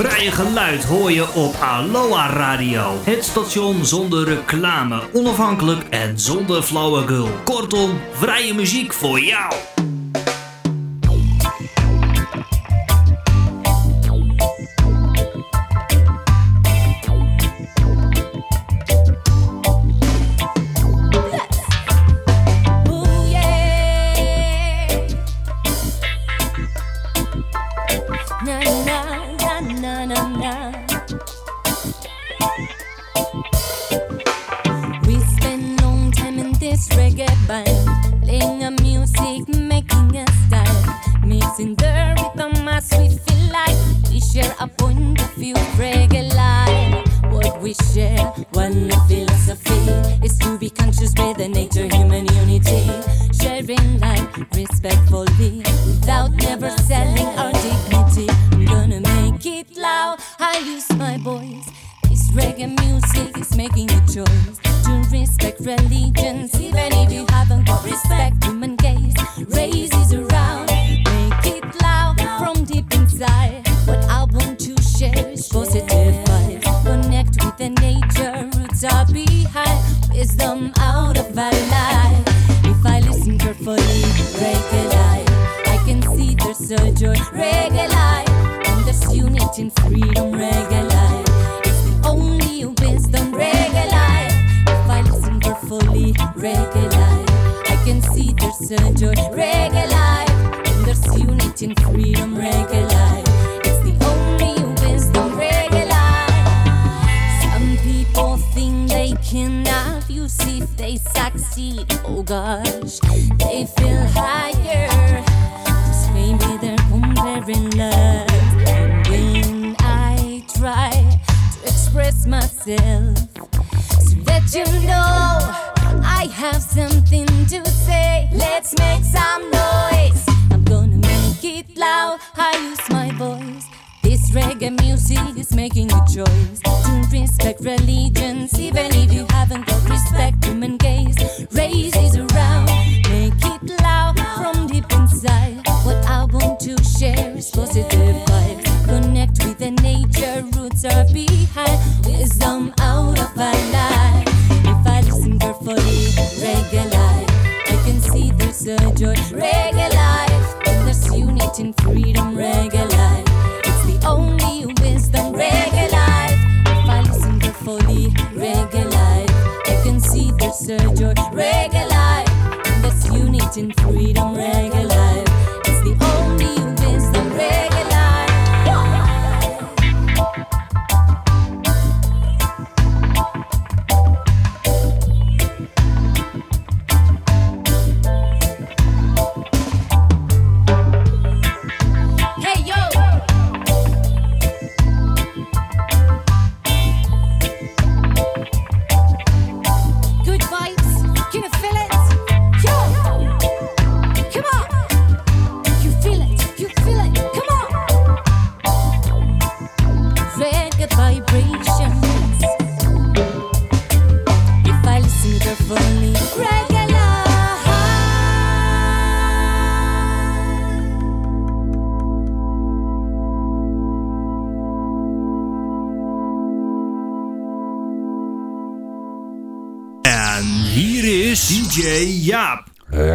vrije geluid hoor je op Aloha Radio. Het station zonder reclame, onafhankelijk en zonder flauwekul. Kortom, vrije muziek voor jou. I use my voice. This reggae music is making a choice to respect religions, even if you haven't got respect. Human gaze, raise is around, make it loud from deep inside. What I want to share is positive vibes. Connect with the nature, roots are behind, wisdom out of our life. If I listen carefully, reggae life, I can see there's a joy. Reggae life, and there's unity in freedom. enjoy reggae life. That's unity freedom reggae.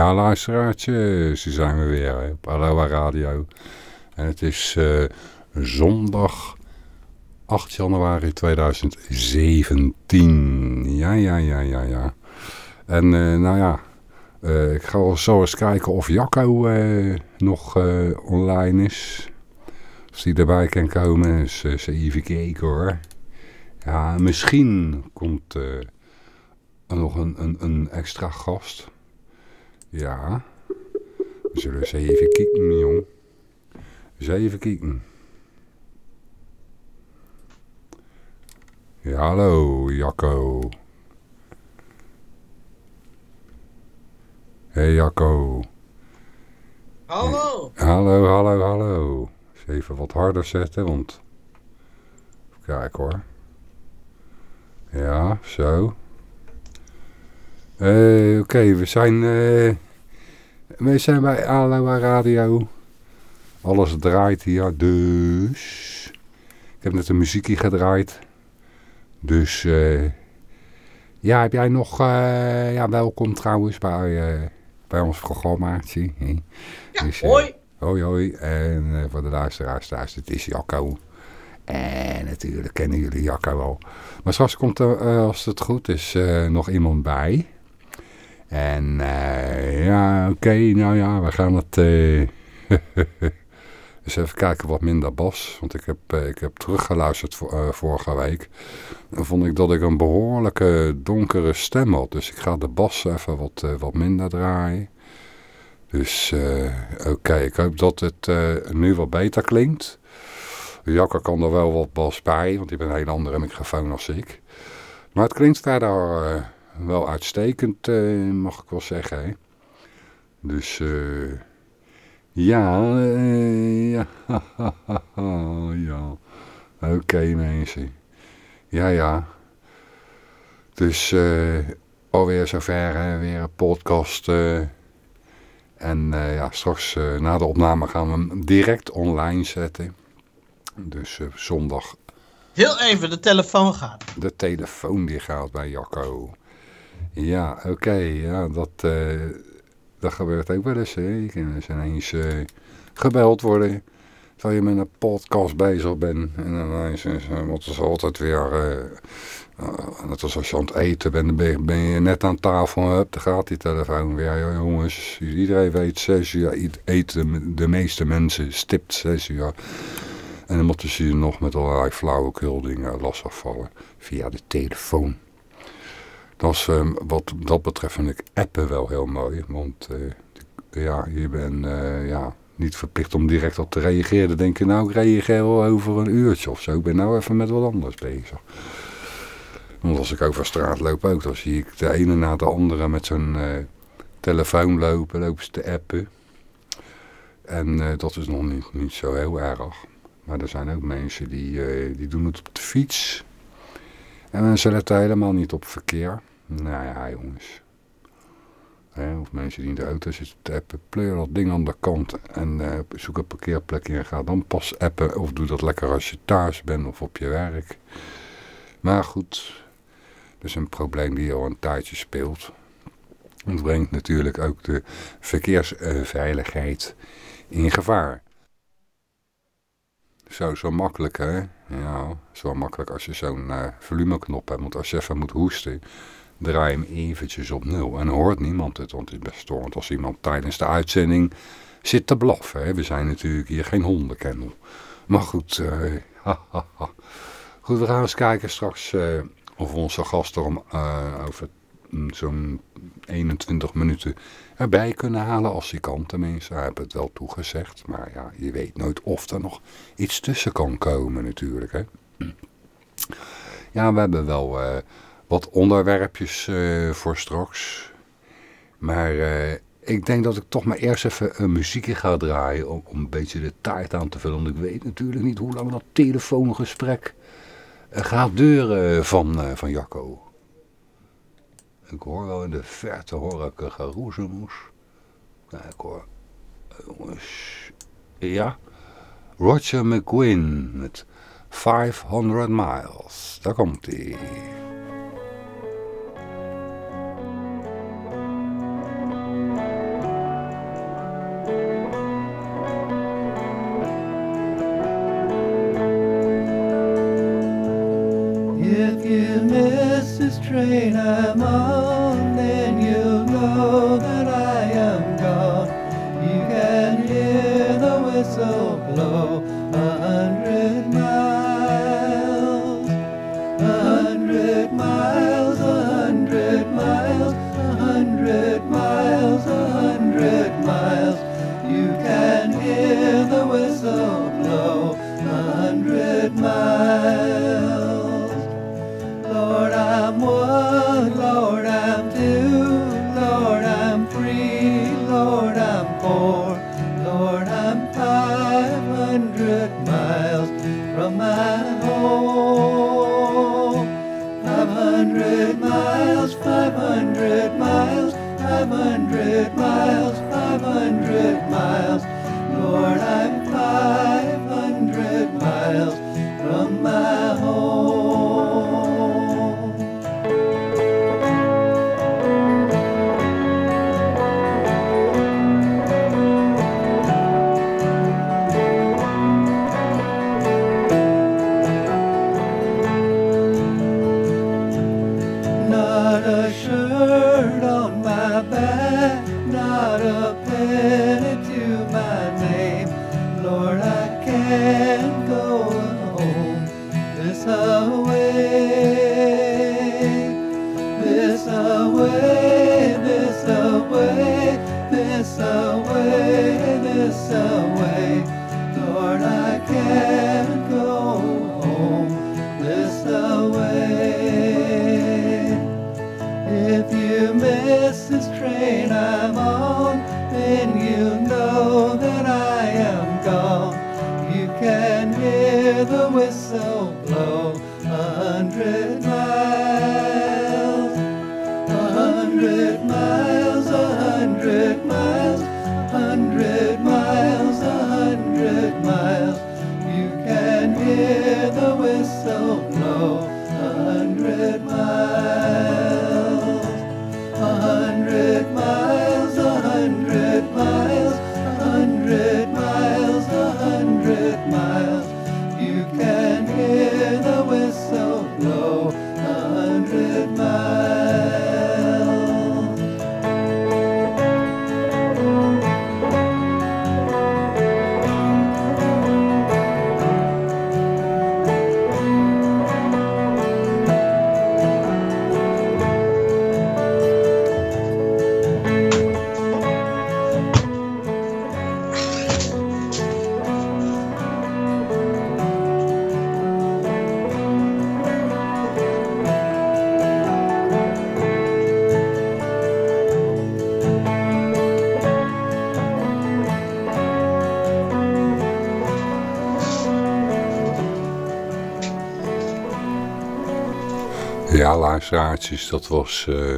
Ja, luisteraartje, ze zijn we weer op Aloha Radio. En het is uh, zondag 8 januari 2017. Ja, ja, ja, ja, ja. En uh, nou ja, uh, ik ga wel zo eens kijken of Jacco nog online is. Of die erbij kan komen. Dus ze even kijken hoor. Ja, misschien komt er nog een, een, een extra gast. Ja. We zullen eens even kijken, jong. Eens even kijken. Ja, hallo, Jacco. Hey, Jacco. Hallo. Hallo, hallo, hallo. Eens even wat harder zetten, want... Kijk hoor. Ja, zo. Uh, Oké, we zijn... Uh, we zijn bij Aloha Radio. Alles draait hier, dus... heb net een muziekje gedraaid. Dus uh, ja, heb jij nog... Uh, ja, welkom trouwens bij, uh, bij ons programmaatje. Hey. Ja, dus, hoi. Hoi, hoi. En voor de luisteraars thuis, het is Jacco. En natuurlijk kennen jullie Jacco al. Maar straks komt er, als het goed is, nog iemand bij. En ja, oké, nou ja, we gaan het... Dus even kijken wat minder bas. Want ik heb, eh, ik heb teruggeluisterd vorige week. Dan vond ik dat ik een behoorlijke donkere stem had. Dus ik ga de bas even wat, wat minder draaien. Dus oké, ik hoop dat het nu wat beter klinkt. Jakker kan er wel wat bas bij, want die heeft een hele andere microfoon als ik. Maar het klinkt verder wel uitstekend, mag ik wel zeggen. Hè? Dus... Ja, uh, ja, ja. Oké okay, mensen. Ja, ja. Dus uh, alweer zover, hè? weer een podcast. Uh, en ja, straks na de opname gaan we hem direct online zetten. Dus zondag. Heel even, de telefoon gaat. De telefoon die gaat bij Jacco. Ja, oké. ja, dat dat gebeurt ook wel eens. Hè. Je kan eens ineens uh, gebeld worden. Terwijl je met een podcast bezig bent. En dan moeten ze altijd weer... Net als als je aan het eten bent, ben, ben je net aan tafel. Dan gaat die telefoon weer. Ja, jongens, iedereen weet 6 uur eten de meeste mensen stipt 6 uur. En dan moeten ze je nog met allerlei flauwekul dingen lastigvallen via de telefoon. Dat is, um, wat dat betreft vind ik appen wel heel mooi. Want uh, ja, je bent uh, ja, niet verplicht om direct op te reageren. Dan denk je, nou ik reageer wel over een uurtje of zo. Ik ben nou even met wat anders bezig. Want als ik over straat loop ook, dan zie ik de ene na de andere met zo'n uh, telefoon lopen, lopen ze te appen. En dat is nog niet, niet zo heel erg. Maar er zijn ook mensen die, die doen het op de fiets. En mensen letten helemaal niet op verkeer. Nou ja, jongens. of mensen die in de auto zitten te appen. Pleur dat ding aan de kant en uh, zoek een parkeerplek in. Ga dan pas appen. Of doe dat lekker als je thuis bent of op je werk. Maar goed. Dat is een probleem die al een tijdje speelt. Het brengt natuurlijk ook de verkeersveiligheid in gevaar. Zo, zo makkelijk hè. Ja, zo makkelijk als je zo'n uh, volumeknop hebt. Want als je even moet hoesten, draai hem eventjes op nul. En hoort niemand het, want het is best storend als iemand tijdens de uitzending zit te blaffen. Hè. We zijn natuurlijk hier geen hondenkennel. Maar goed, uh, goed, we gaan eens kijken straks uh, of onze gasten om, over zo'n 21 minuten erbij kunnen halen als hij kan tenminste. Hij heeft het wel toegezegd, maar ja, je weet nooit of er nog iets tussen kan komen natuurlijk. Hè. Ja, we hebben wel uh, wat onderwerpjes uh, voor straks. Maar uh, ik denk dat ik toch maar eerst even een muziekje ga draaien om, om, een beetje de tijd aan te vullen. Want ik weet natuurlijk niet hoe lang dat telefoongesprek gaat duren van, van Jacco. Ik hoor wel in de verte hoor ik een geroezemoes. Kijk hoor. Jongens. Ja. Roger McQueen met 500 Miles. Daar komt hij. Train I'm on, then you'll know that I am gone. You can hear the whistle blow a hundred miles, a hundred miles, a hundred miles, a hundred miles, a hundred miles. You can hear the whistle blow a hundred miles. Hundred miles, five hundred miles, five hundred miles, five hundred miles, Lord, Luisteraartjes, dat was uh,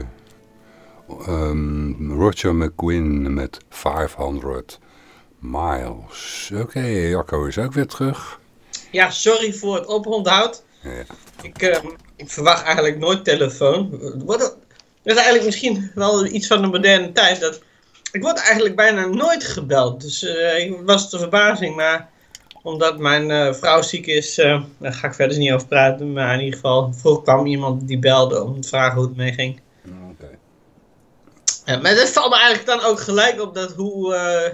um, Roger McGuinn met 500 Miles. Oké, okay, Jacco is ook weer terug. Ja, sorry voor het oponthoud. Ja. Ik, uh, ik, verwacht eigenlijk nooit telefoon. Dat is eigenlijk misschien wel iets van de moderne tijd. Dat, ik word eigenlijk bijna nooit gebeld. Dus uh, ik was de verbazing, maar omdat mijn uh, vrouw ziek is, uh, daar ga ik verder niet over praten. Maar in ieder geval, vroeg kwam iemand die belde om te vragen hoe het mee ging. Okay. Ja, maar dat valt me eigenlijk dan ook gelijk op dat hoe, uh,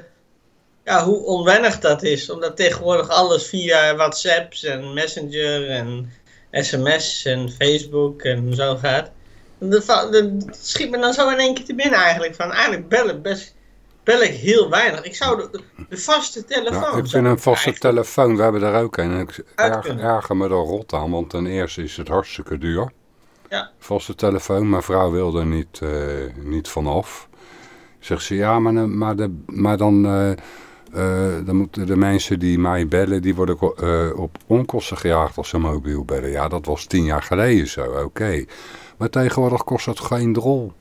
ja, hoe onwennig dat is. Omdat tegenwoordig alles via WhatsApps en Messenger en sms en Facebook en zo gaat. Dat, dat schiet me dan zo in één keer te binnen eigenlijk. Van eigenlijk bellen best bel ik heel weinig. Ik zou de, de vaste telefoon... Ja, ik vind een vaste telefoon, we hebben daar ook een. Ik erg, erger me er rot aan, want ten eerste is het hartstikke duur. Ja. Vaste telefoon, mijn vrouw wilde er niet, uh, niet vanaf. Zegt ze, ja, maar, maar, de, maar dan, uh, uh, dan moeten de mensen die mij bellen, die worden op onkosten gejaagd als ze mobiel bellen. Ja, dat was tien jaar geleden zo, oké. Maar tegenwoordig kost dat geen drol.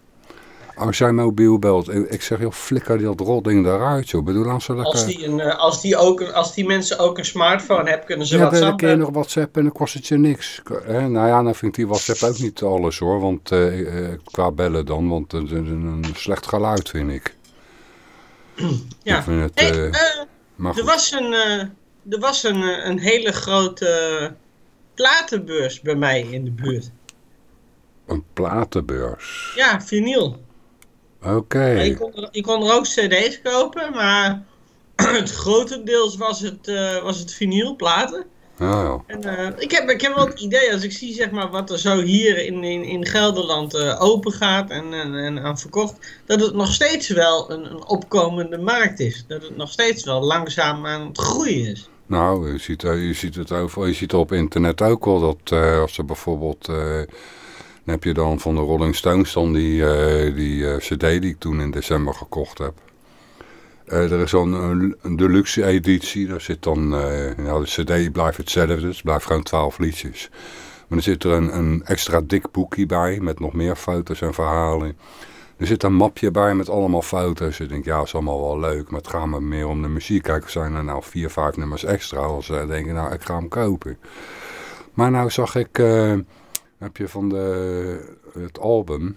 Als jij mobiel belt, ik zeg, joh, flikker dat rotding eruit, joh. Bedoel, als, ze als, die een, eh, als, die ook, als die mensen ook een smartphone hebben, kunnen ze ja, WhatsApp... Ja, dan kun je nog WhatsApp en dan kost het je niks. Nou ja, dan vind ik die WhatsApp ook niet alles, hoor. Want uh, qua bellen dan, want het is een slecht geluid, vind ik. Ja. Ik vind het, hey, uh, er was een, er was een, een hele grote platenbeurs bij mij in de buurt. Een platenbeurs? Ja, vinyl. Oké. Je, kon, je kon er ook cd's kopen, maar het grotendeels was het, uh, was het vinylplaten. Oh. En, uh, ik, heb, ik heb wel het idee, als ik zie zeg maar, wat er zo hier in, in, in Gelderland uh, open gaat en, en, en, aan verkocht, dat het nog steeds wel een, een opkomende markt is. Dat het nog steeds wel langzaam aan het groeien is. Nou, je ziet, je ziet het over, je ziet op internet ook wel dat als er bijvoorbeeld dan heb je dan van de Rolling Stones dan die, uh, die uh, cd die ik toen in december gekocht heb. Uh, er is zo'n een, deluxe editie, daar zit dan, ja, de cd blijft hetzelfde, dus het blijft gewoon 12 liedjes. Maar er zit er een, een extra dik boekje bij met nog meer foto's en verhalen. Er zit een mapje bij met allemaal foto's. Ik denk, ja, is allemaal wel leuk, maar het gaat me meer om de muziek. Kijk, zijn er nou vier, vijf nummers extra. Als ze denken, nou, ik ga hem kopen. Maar nou zag ik heb je van de, het album.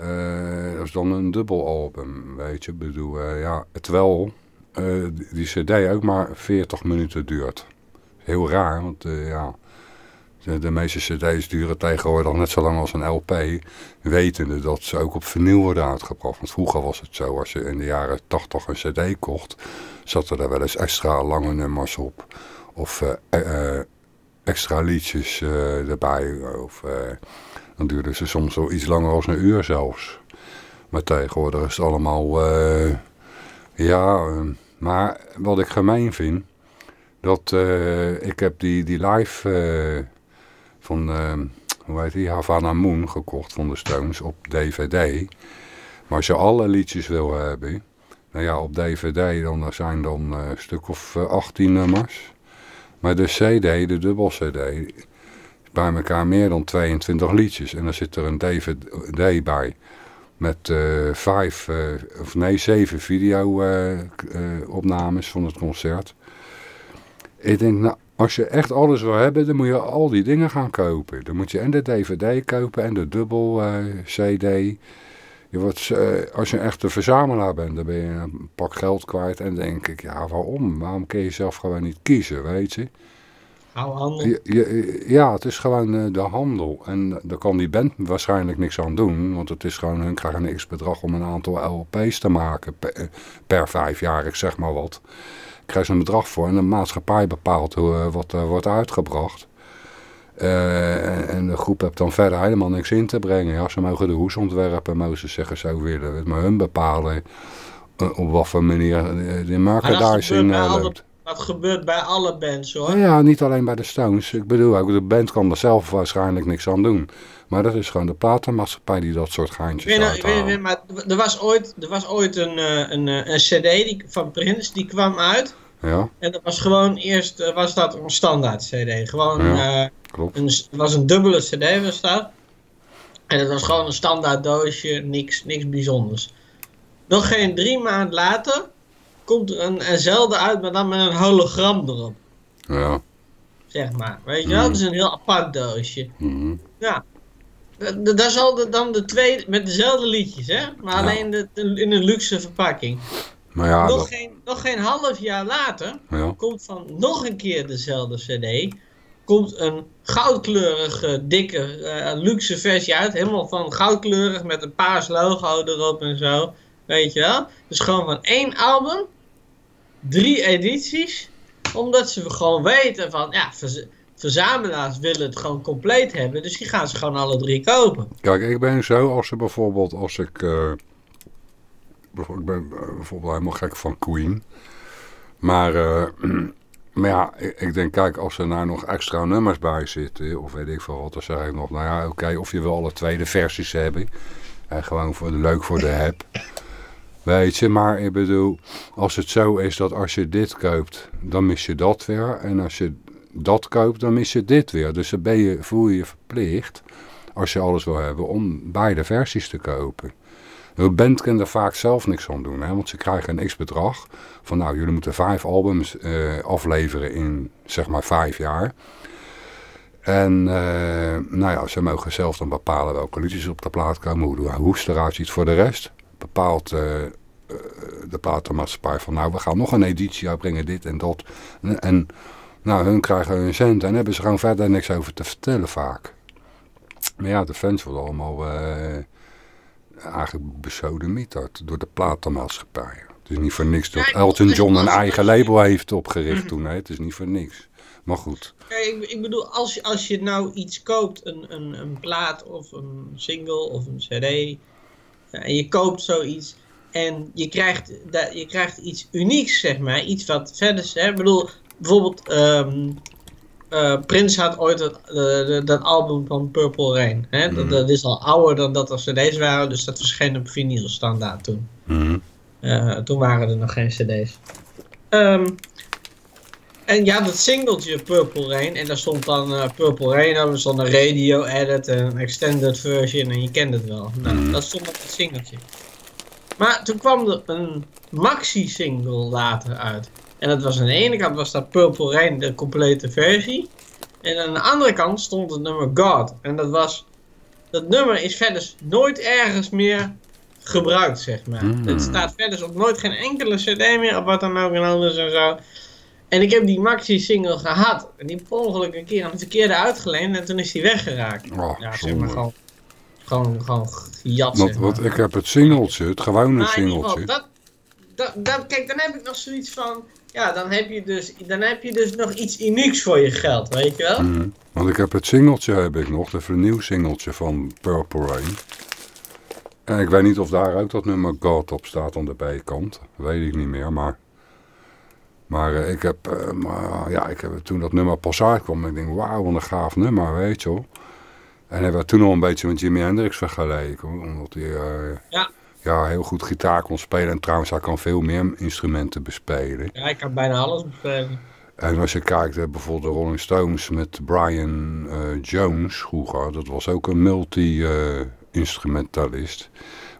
Uh, dat is dan een dubbel album, weet je. Bedoel, uh, ja, terwijl uh, die, die, cd ook maar 40 minuten duurt. Heel raar, want ja, de, meeste cd's duren tegenwoordig net zo lang als een LP. Wetende dat ze ook op vinyl worden uitgebracht. Want vroeger was het zo, als je in de jaren 80 een cd kocht, zat er wel eens extra lange nummers op. Of extra liedjes eh, erbij. Of, eh, dan duurden ze soms wel iets langer als een uur zelfs. Maar tegenwoordig is het allemaal... eh, ja, eh, maar wat ik gemeen vind... Dat ik heb die, die live van... eh, hoe heet die? Havana Moon gekocht van de Stones op DVD. Maar als je alle liedjes wil hebben... Nou ja, op DVD dan zijn dan een stuk of eh, 18 nummers. Maar de CD, de dubbel CD, bij elkaar meer dan 22 liedjes. En dan zit er een DVD bij met eh, vijf, eh, of nee, zeven video-opnames van het concert. Ik denk, nou, als je echt alles wil hebben, dan moet je al die dingen gaan kopen. Dan moet je en de DVD kopen en de dubbel eh, CD. Je wordt, eh, als je echt een verzamelaar bent, dan ben je een pak geld kwijt. En denk ik, ja, waarom? Waarom kun je zelf gewoon niet kiezen, weet je? Hou handel. Ja, het is gewoon eh, de handel. En daar kan die band waarschijnlijk niks aan doen. Want het is gewoon, hun krijgen een x-bedrag om een aantal LP's te maken per, per vijf jaar, ik zeg maar wat. Krijgen ze een bedrag voor en de maatschappij bepaalt hoe, eh, wat er wordt uitgebracht. Eh, en de groep heeft dan verder helemaal niks in te brengen. Ja, ze mogen de hoes ontwerpen, mogen ze zeggen zo willen. Maar hun bepalen eh, op wat voor manier eh, de merchandising gebeurt, bij alle, loopt. dat gebeurt bij alle bands hoor. Ja, niet alleen bij de Stones. Ik bedoel, ook de band kan er zelf waarschijnlijk niks aan doen. Maar dat is gewoon de platenmaatschappij die dat soort geintjes weet, ik weet, maar er was ooit, er was ooit een, een, eh, een cd die, van Prince, die kwam uit. Ja, En dat was gewoon eerst, eh, was dat een standaard cd. Gewoon, Ja. eh, klopt. een, het was een dubbele cd was dat. En het was gewoon een standaard doosje, niks, niks bijzonders. Nog geen drie maanden later komt er een, eenzelfde uit, maar dan met een hologram erop. Ja. Zeg maar. Weet je wel? Mm. Dat is een heel apart doosje. mhm. Ja. Da- da- Daar zal de, dan de twee, met dezelfde liedjes, hè? Maar Ja. alleen de- in een luxe verpakking. Maar ja, nog, dat, geen, nog geen half jaar later ja. komt van nog een keer dezelfde cd. Komt een goudkleurige, dikke, eh, luxe versie uit. Helemaal van goudkleurig met een paars logo erop en zo. Weet je wel? Dus gewoon van één album. Drie edities. Omdat ze gewoon weten van, ja, verz- verzamelaars willen het gewoon compleet hebben. Dus die gaan ze gewoon alle drie kopen. Kijk, ik ben zo als ze bijvoorbeeld, als ik... eh, ik ben eh, bijvoorbeeld helemaal gek van Queen. Maar, eh, maar ja, ik, denk, kijk, als er nou nog extra nummers bij zitten, of weet ik veel wat, dan zeg ik nog, nou ja, oké, of je wil alle tweede versies hebben. En gewoon voor, leuk voor de heb. Weet je, maar ik bedoel, als het zo is dat als je dit koopt, dan mis je dat weer. En als je dat koopt, dan mis je dit weer. Dus dan ben je, voel je je verplicht, als je alles wil hebben, om beide versies te kopen. Een band kan er vaak zelf niks aan doen, hè, want ze krijgen een x-bedrag. Van nou, jullie moeten vijf albums eh, afleveren in, zeg maar, vijf jaar. En eh, nou ja, ze mogen zelf dan bepalen welke liedjes op de plaat komen, hoe de hoest eruit ziet voor de rest. Bepaalt eh, de platenmaatschappij van nou, we gaan nog een editie uitbrengen, dit en dat. En, nou, hun krijgen hun cent en hebben ze gewoon verder niks over te vertellen vaak. Maar ja, de fans worden allemaal eigenlijk besodemieterd door de platenmaatschappij. Het is niet voor niks dat Elton John een eigen label heeft opgericht toen. Hè? Het is niet voor niks. Maar goed. Kijk, ik, ik bedoel, als je, als je nou iets koopt, een, een, een plaat of een single of een cd, en je koopt zoiets en je krijgt, je krijgt iets unieks, zeg maar, iets wat verder is. Hè? Ik bedoel, bijvoorbeeld, ehm eh, Prince had ooit het, eh, dat album van Purple Rain. Hè? Dat, Mhm. dat is al ouder dan dat er cd's waren, dus dat verscheen op vinyl standaard toen. Mhm. Eh, toen waren er nog geen cd's. Ehm, en ja, dat singeltje Purple Rain. En daar stond dan Purple Rain op. Er stond een radio edit, een extended version. En je kent het wel. Nou, Mhm. dat stond op het singeltje. Maar toen kwam er een maxi-single later uit. En dat was aan de ene kant was dat Purple Rain, de complete versie. En aan de andere kant stond het nummer God. En dat was... Dat nummer is verder nooit ergens meer gebruikt, zeg maar. Mm. Het staat verder op nooit geen enkele cd meer, of wat dan ook en anders en zo. En ik heb die maxi-single gehad. En die per ongeluk een keer aan de verkeerde uitgeleend en toen is die weggeraakt. Oh, ja, zeg maar gewoon... Gewoon, gewoon gejat, Want, zeg maar. want ik heb het singeltje, het gewone Maar geval, singeltje. dat, dat, dat, kijk, dan heb ik nog zoiets van, ja, dan heb je dus, dan heb je dus nog iets unieks voor je geld, weet je wel? Mhm. Want ik heb het singeltje heb ik nog, de vernieuw singeltje van Purple Rain. En ik weet niet of daar ook dat nummer God op staat aan de B-kant. Weet ik niet meer, maar... Maar eh, ik heb, eh, maar, ja, ik heb toen dat nummer pas uitkwam. Ik denk, wauw, wat een gaaf nummer, weet je wel. En hebben we toen al een beetje met Jimi Hendrix vergeleken. Omdat hij eh, Ja. Ja, heel goed gitaar kon spelen. En trouwens, hij kan veel meer instrumenten bespelen. Ja, ik kan bijna alles bespelen. En als je kijkt, eh, bijvoorbeeld de Rolling Stones met Brian eh, Jones vroeger. Dat was ook een multi-instrumentalist.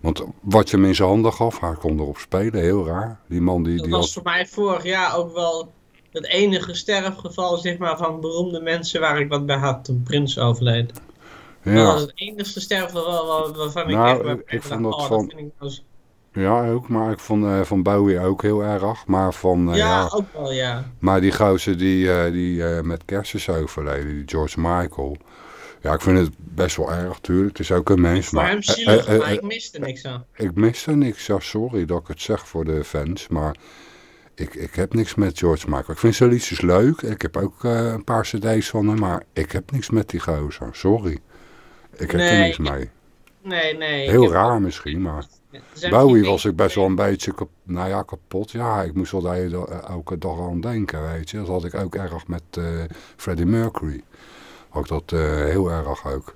Want wat je hem in zijn handen gaf, hij kon erop spelen. Heel raar. Die man die, Dat die was had... voor mij vorig jaar ook wel het enige sterfgeval, zeg maar, van beroemde mensen waar ik wat bij had toen Prins overleed. Dat was Ja, het enige waar- waarvan ik Nou, echt ik- vond dat oh, van- vind ik ja, ook. Maar ik vond eh, van Bowie ook heel erg. Maar van... eh, ja, ja, ook wel, ja. Maar die gozer die, eh, die met kerst is overleden, die George Michael. Ja, ik vind het best wel erg, tuurlijk. Het is ook een mens. Maar, hem zielig, maar ik miste niks aan. ik mis er niks. Ja, sorry dat ik het zeg voor de fans. Maar ik, ik heb niks met George Michael. Ik vind zijn liedjes leuk. Ik heb ook een paar cd's van hem. Maar ik heb niks met die gozer. Sorry. Ik heb er Nee, niks mee. Nee, nee. Heel heb- raar misschien, maar... Bowie was ik best wel een beetje kap, nou ja, kapot. Ja, ik moest wel eh, elke dag aan denken, weet je. Dat had ik ook erg met eh, Freddie Mercury. Had ik dat eh, heel erg ook.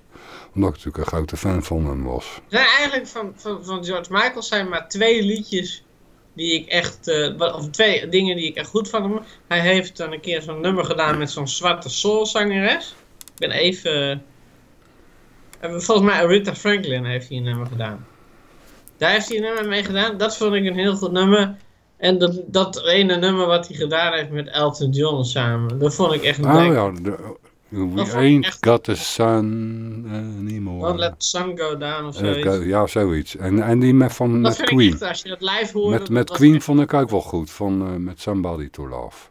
Omdat ik natuurlijk een grote fan van hem was. Zijn eigenlijk van, van, van George Michael zijn maar twee liedjes die ik echt, of twee dingen die ik echt goed van hem. Hij heeft dan een keer zo'n nummer gedaan met zo'n zwarte soulzangeres. Ik ben even, eh, volgens mij Aretha Franklin heeft hij een nummer gedaan. Daar heeft hij een nummer mee gedaan. Dat vond ik een heel goed nummer. En dat, dat ene nummer wat hij gedaan heeft met Elton John samen, dat vond ik echt een Oh ja, de, we ain't echt- got the sun anymore. Don't let the sun go down of Eh, zoiets. ja, zoiets. En, en die met, van, dat met vind ik Queen. echt, als je dat live hoort. Met, met Queen vond ik ook wel goed. Van, eh, met Somebody to Love.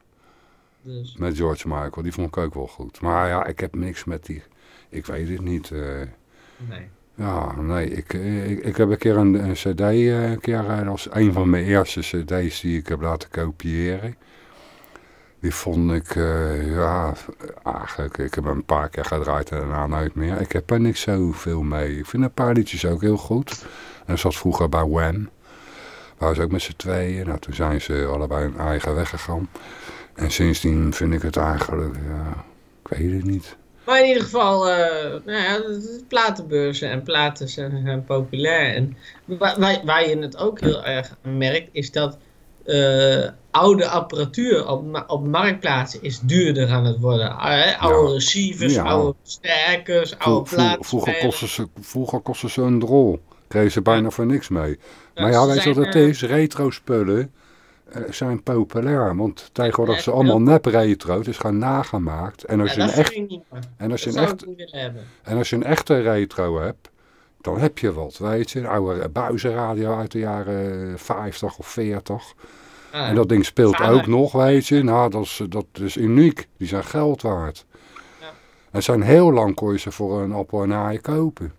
Dus. Met George Michael. Die vond ik ook wel goed. Maar ja, ik heb niks met die... Ik weet het niet. eh Nee. Ja, nee, ik, eh, ik, ik heb een keer een, een cd, eh, een keer, was een van mijn eerste cd's die ik heb laten kopiëren. Die vond ik, ja, eigenlijk, ik heb hem een paar keer gedraaid en daarna nooit meer. Ik heb er niks zoveel mee. Ik vind een paar liedjes ook heel goed. En zat vroeger bij Wham. Waar ze ook met z'n tweeën. Nou, toen zijn ze allebei hun eigen weg gegaan. En sindsdien vind ik het eigenlijk, ja, ik weet het niet. Maar in ieder geval, eh, nou ja, platenbeurzen en platen zijn, zijn populair. En waar, je het ook heel erg aan merkt, is dat eh, oude apparatuur op, op marktplaatsen is duurder aan het worden. Ah, oude Ja. receivers, Ja. oude sterkers, oude platen. vroeger, kostte ze, vroeger kostte ze een drol. Kregen ze bijna voor niks mee. Maar ja, weet je wat het is? Retro spullen zijn populair. Want tegenwoordig ja. allemaal nep retro. Het is gewoon nagemaakt. En als, Ja, je een echt, en, als je een echt, en als je een echte retro hebt, dan heb je wat. Weet je, een oude buizenradio uit de jaren 50 of 40. Ah, En dat ding speelt Vader. ook nog, weet je. Nou, dat is, dat is uniek. Die zijn geld waard. Ja. En zijn heel lang kon je ze voor een appel en kopen.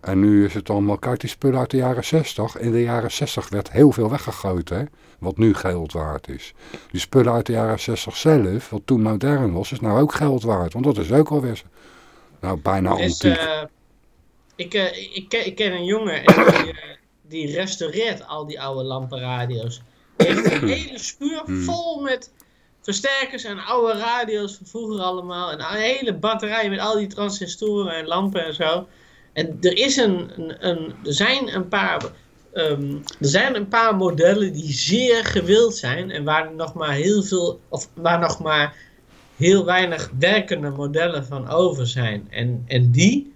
En nu is het allemaal, kijk die spullen uit de jaren 60. In de jaren 60 werd heel veel weggegooid, hè. Wat nu geld waard is. Die spullen uit de jaren 60 zelf, wat toen modern was, is nou ook geld waard. Want dat is ook alweer, nou bijna is, antiek. eh, ik, eh, ik, ken, ik ken een jongen en die, eh, die restaureert al die oude lampenradio's. Die heeft een hele schuur Hmm. vol met versterkers en oude radio's van vroeger allemaal. En een hele batterij met al die transistoren en lampen en zo. En er, is een, een, een, er zijn een paar. ehm, er zijn een paar modellen die zeer gewild zijn en waar nog maar heel veel, of waar nog maar heel weinig werkende modellen van over zijn. En, en die,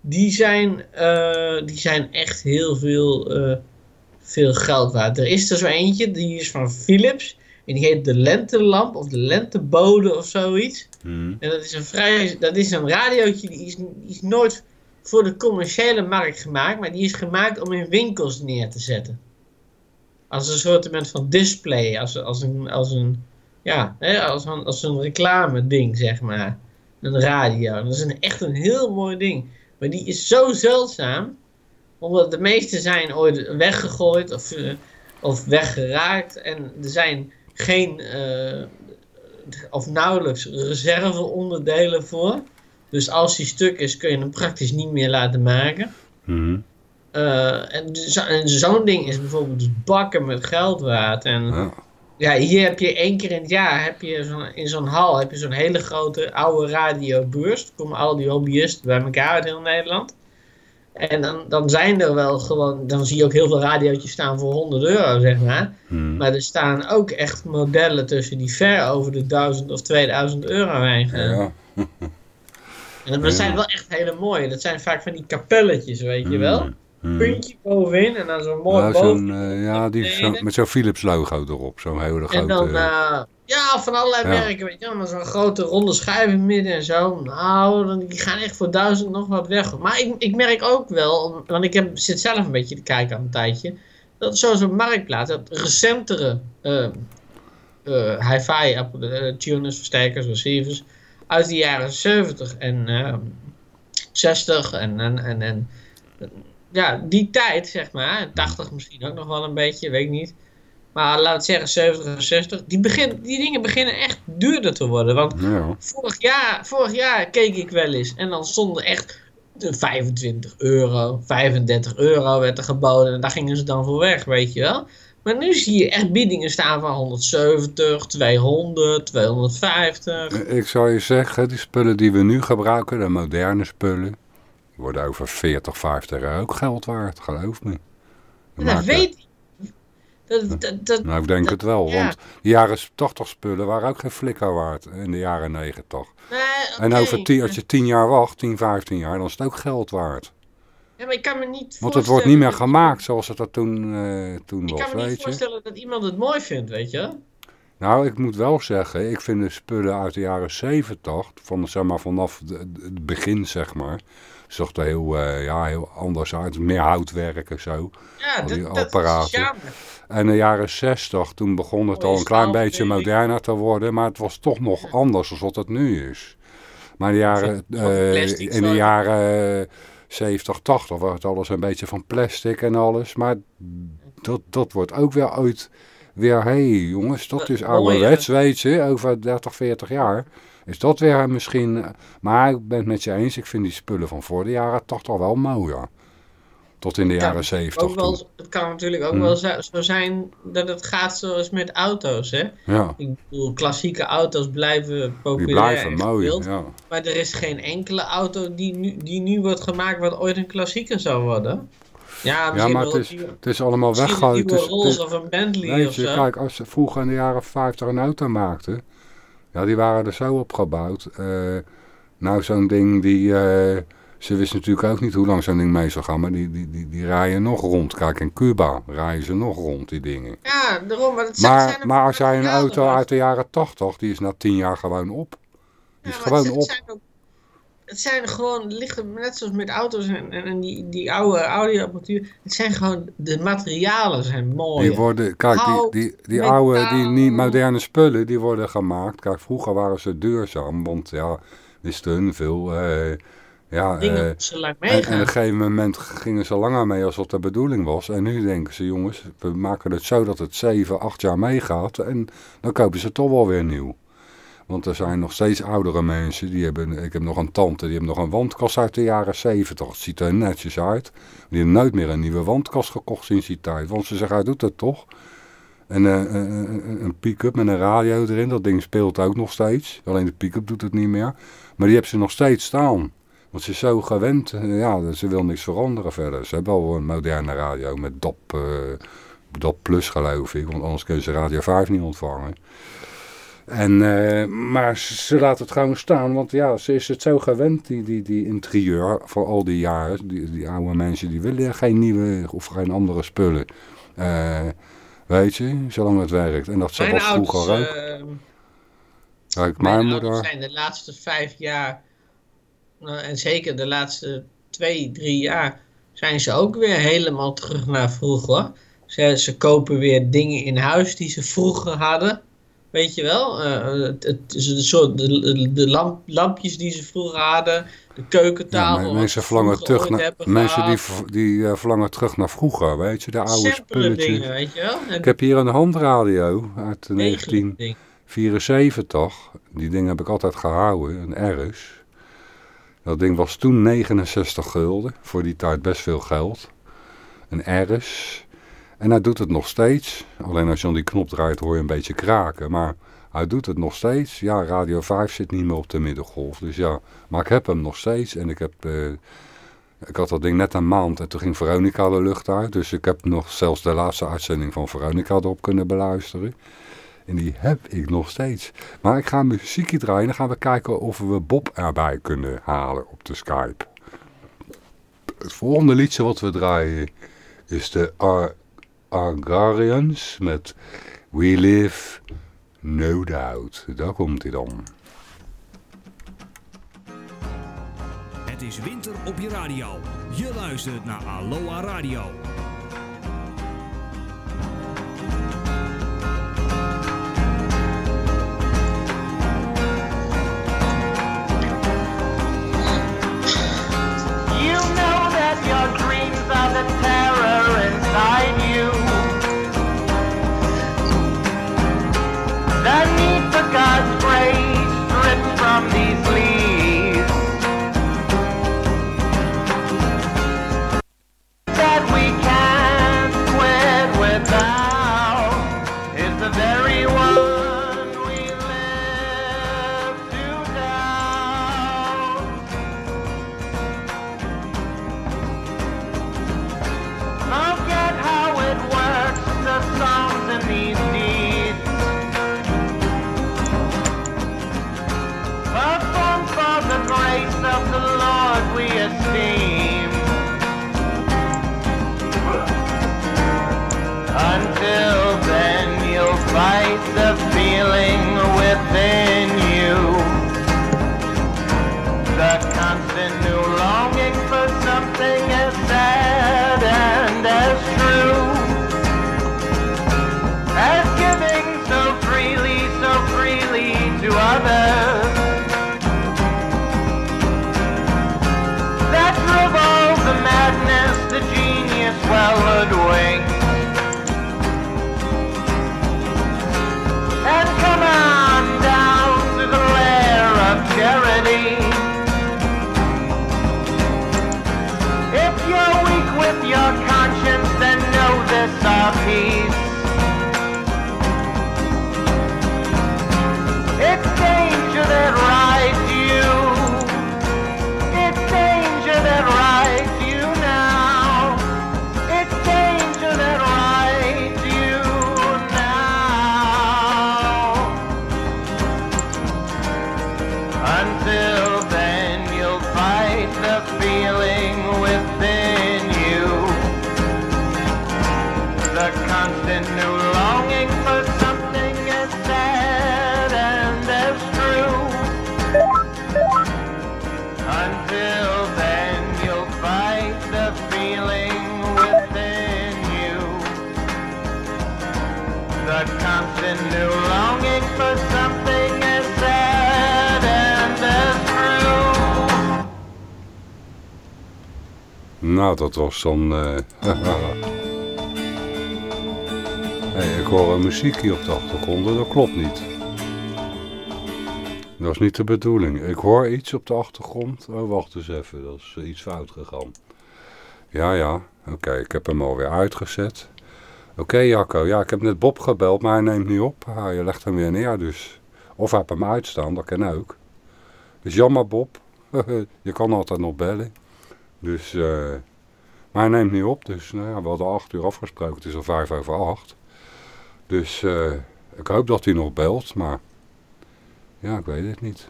die, zijn, eh, die zijn echt heel veel, eh, veel geld waard. Er is er zo eentje, die is van Philips. En die heet de lentelamp of de lentebode of zoiets. Hmm. En dat is een vrij, dat is een radiootje die is, die is nooit voor de commerciële markt gemaakt, maar die is gemaakt om in winkels neer te zetten. Als een soort van display, als, als een, als een, ja, hè, als een, als een reclame ding, zeg maar. Een radio. Dat is een, echt een heel mooi ding. Maar die is zo zeldzaam, omdat de meeste zijn ooit weggegooid of, eh, of weggeraakt. En er zijn geen uh, of nauwelijks reserveonderdelen voor. Dus als die stuk is, kun je hem praktisch niet meer laten maken. Mm uh, en zo'n ding is bijvoorbeeld dus bakken met geld waard. En ja. ja. hier heb je één keer in het jaar, heb je zo in zo'n hal, heb je zo'n hele grote oude radiobeurs. Dan komen al die hobbyisten bij elkaar uit heel Nederland. En dan, dan zijn er wel gewoon, dan zie je ook heel veel radiootjes staan voor 100 euro, zeg maar. Hmm. Maar er staan ook echt modellen tussen die ver over de 1000 of 2000 euro heen gaan. Ja. en dat zijn wel echt hele mooie. Dat zijn vaak van die kapelletjes, weet je wel. Hmm. Puntje bovenin en dan zo'n mooi Ja, boven. zo'n, eh, ja die, zo, met zo'n Philips logo erop. Zo'n hele grote... En dan, eh, ja, van allerlei Ja. merken, weet je wel. Maar zo'n grote ronde schijf in het midden en zo. Nou, dan, die gaan echt voor duizend nog wat weg. Maar ik, ik merk ook wel, want ik heb, zit zelf een beetje te kijken aan een tijdje. Dat zoals op Marktplaats, dat recentere eh eh, hi-fi eh, tuners, versterkers, receivers. Uit de jaren 70 en eh, 60 en, en, en, en ja, die tijd, zeg maar. 80 misschien ook nog wel een beetje, weet ik niet. Maar laat het zeggen 70 en 60. Die, begin, die dingen beginnen echt duurder te worden. Want Ja. vorig jaar, vorig jaar keek ik wel eens. En dan stonden echt de 25 euro, 35 euro werd er geboden. En daar gingen ze dan voor weg, weet je wel. Maar nu zie je echt biedingen staan van 170, 200, 250. Ik zou je zeggen, die spullen die we nu gebruiken, de moderne spullen, die worden over 40, 50 euro ook geld waard, geloof me. Dat weet ik. Dat, dat, dat, Nou, ik denk dat- het wel, ja. want de jaren 80 spullen waren ook geen flikker waard in de jaren 90. nee, En over tien, als je 10 jaar wacht, 10, 15 jaar, dan is het ook geld waard. Ja, maar ik kan me niet Want het wordt niet meer gemaakt zoals het dat toen, eh, toen Ik was, kan me niet je. voorstellen dat iemand het mooi vindt, weet je? Nou, ik moet wel zeggen, ik vind de spullen uit de jaren 70, van, zeg maar, vanaf het begin, zeg maar, zag er heel, eh, ja, heel anders uit. Meer houtwerk en zo. Ja, Al dat, die dat apparaten. En de jaren 60, toen begon het Mooie al een klein beetje moderner te worden, maar het was toch nog anders dan wat het nu is. Maar de jaren, eh, in de jaren 70, 80 was het alles een beetje van plastic en alles. Maar dat, dat wordt ook weer uit, weer, hé hey, jongens, dat is Mooie. ouderwets, weet je, over 30, 40 jaar. Is dat weer misschien, maar ik ben het met je eens, ik vind die spullen van voor de jaren 80 wel mooi, ja. Tot in de Ja, jaren 70 Ook wel, toen. het kan natuurlijk ook Hmm. wel zo zijn dat het gaat zoals met auto's, hè? Ja, Ik bedoel, klassieke auto's blijven populair die blijven en mooi, ja. Maar er is geen enkele auto die nu, die nu wordt gemaakt wat ooit een klassieker zou worden. Ja, Ja, maar het is, nieuwe- het is allemaal nieuwe Het is- Rolls of een Bentley Weet of je, zo. kijk, als ze vroeger in de jaren 50 een auto maakten, ja, die waren er zo opgebouwd. Eh, nou, zo'n ding die, eh, ze wisten natuurlijk ook niet hoe lang zo'n ding mee zou gaan, maar die, die, die, die rijden nog rond. Kijk, in Cuba rijden ze nog rond, die dingen. Ja, daarom. Maar, zijn, Maar, zijn maar als jij een auto uit de jaren 80, die is na 10 jaar gewoon op. Die is Ja, gewoon het, op. zijn ook- het zijn gewoon, het er net zoals met auto's en, en, en die, die oude audioapparatuur. Het zijn gewoon, de materialen zijn mooi. Die worden, kijk, die, Hout, die, oude, die niet moderne spullen, die worden gemaakt. Kijk, vroeger waren ze duurzaam, want ja, wisten hun veel. eh, ja, Dingen eh, lang En, en op een gegeven moment gingen ze langer mee als wat de bedoeling was. En nu denken ze, jongens, we maken het zo dat het 7, 8 jaar meegaat. En dan kopen ze toch wel weer nieuw. Want er zijn nog steeds oudere mensen. Die hebben, ik heb nog een tante, die heeft nog een wandkast uit de jaren 70. Het ziet er netjes uit. Die heeft nooit meer een nieuwe wandkast gekocht sinds die tijd. Want ze zegt, hij doet het toch. En eh, eh, eh, een pick-up met een radio erin, dat ding speelt ook nog steeds. Alleen de pick-up doet het niet meer. Maar die heeft ze nog steeds staan. Want ze is zo gewend, eh, ja, ze wil niks veranderen verder. Ze hebben wel een moderne radio met DOP, eh, DOP Plus geloof ik, want anders kunnen ze Radio 5 niet ontvangen. En, eh, maar ze, laat het gewoon staan, want ja, ze is het zo gewend, die, die, die interieur, voor al die jaren. Die, die oude mensen, die willen geen nieuwe of geen andere spullen. Weet je, zolang het werkt. En dat ze ouders, vroeger ook. mijn mijn ouders zijn de laatste vijf jaar, en zeker de laatste twee, drie jaar, zijn ze ook weer helemaal terug naar vroeger. Ze, ze kopen weer dingen in huis die ze vroeger hadden. Weet je wel? Uh, het, het is een soort de, de lamp, lampjes die ze vroeger hadden, de keukentafel. Ja, mensen verlangen terug naar mensen die, die uh, verlangen terug naar vroeger, weet je, de oude spulletjes. dingen, weet je wel? Ik heb hier een handradio uit 1974. Die ding heb ik altijd gehouden, een Eris. Dat ding was toen 69 gulden, voor die tijd best veel geld. Een Eris. En hij doet het nog steeds. Alleen als je aan die knop draait hoor je een beetje kraken. Maar hij doet het nog steeds. Ja, Radio 5 zit niet meer op de middengolf. Dus ja, maar ik heb hem nog steeds. En ik heb... Uh, ik had dat ding net een maand en toen ging Veronica de lucht uit. Dus ik heb nog zelfs de laatste uitzending van Veronica erop kunnen beluisteren. En die heb ik nog steeds. Maar ik ga muziekje draaien. Dan gaan we kijken of we Bob erbij kunnen halen op de Skype. Het volgende liedje wat we draaien is de Ar Argarians met We Live No Doubt. Daar komt hij dan. Het is winter op je radio. Je luistert naar Aloha Radio. the terror inside you. The need for God's grace. Dat was dan... Uh... hey, ik hoor een muziekje op de achtergrond dat klopt niet. Dat is niet de bedoeling. Ik hoor iets op de achtergrond. Oh, wacht eens even. Dat is iets fout gegaan. Ja, ja. Oké, ik heb hem alweer uitgezet. Oké, Jacco. Ja, ik heb net Bob gebeld, maar hij neemt niet op. Ah, je legt hem weer neer, dus... Of hij hem uitstaan, dat kan ook. Dus jammer, Bob. je kan altijd nog bellen. Dus, uh, maar hij neemt niet op. Dus nou ja, we hadden acht uur afgesproken. Het is al vijf over acht. Dus uh, ik hoop dat hij nog belt. Maar ja, ik weet het niet.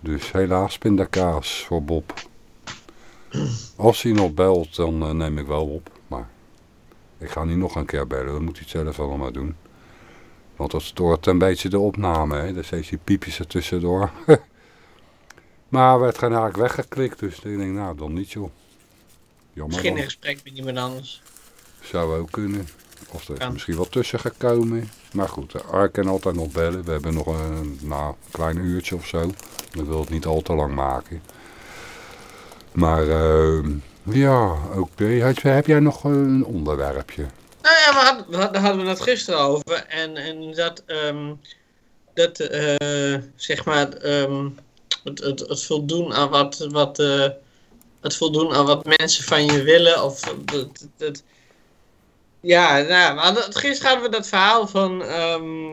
Dus helaas pindakaas voor Bob. Als hij nog belt, dan uh, neem ik wel op. Maar ik ga niet nog een keer bellen. Dan moet hij het zelf allemaal doen. Want dat stoort een beetje de opname. Hè? Dan steeds die piepjes er tussendoor. Maar werd eigenlijk weggeklikt. Dus ik denk, nou, dan niet joh. Jammer Misschien een gesprek met iemand anders. Zou ook kunnen. Of er Kan. misschien wat tussen gekomen. Maar goed, de Ark kan altijd nog bellen. We hebben nog een nou, klein uurtje of zo. Ik wil het niet al te lang maken. Maar ehm, ja, oké. Heb, heb jij nog een onderwerpje? Nou ja, we hadden, we hadden, we het gisteren over. En, en dat, ehm, dat eh, zeg maar, ehm, het, het, het voldoen aan wat, wat, eh, het voldoen aan wat mensen van je willen. Of het- ja, nou, hadden, gisteren hadden we dat verhaal van, ehm,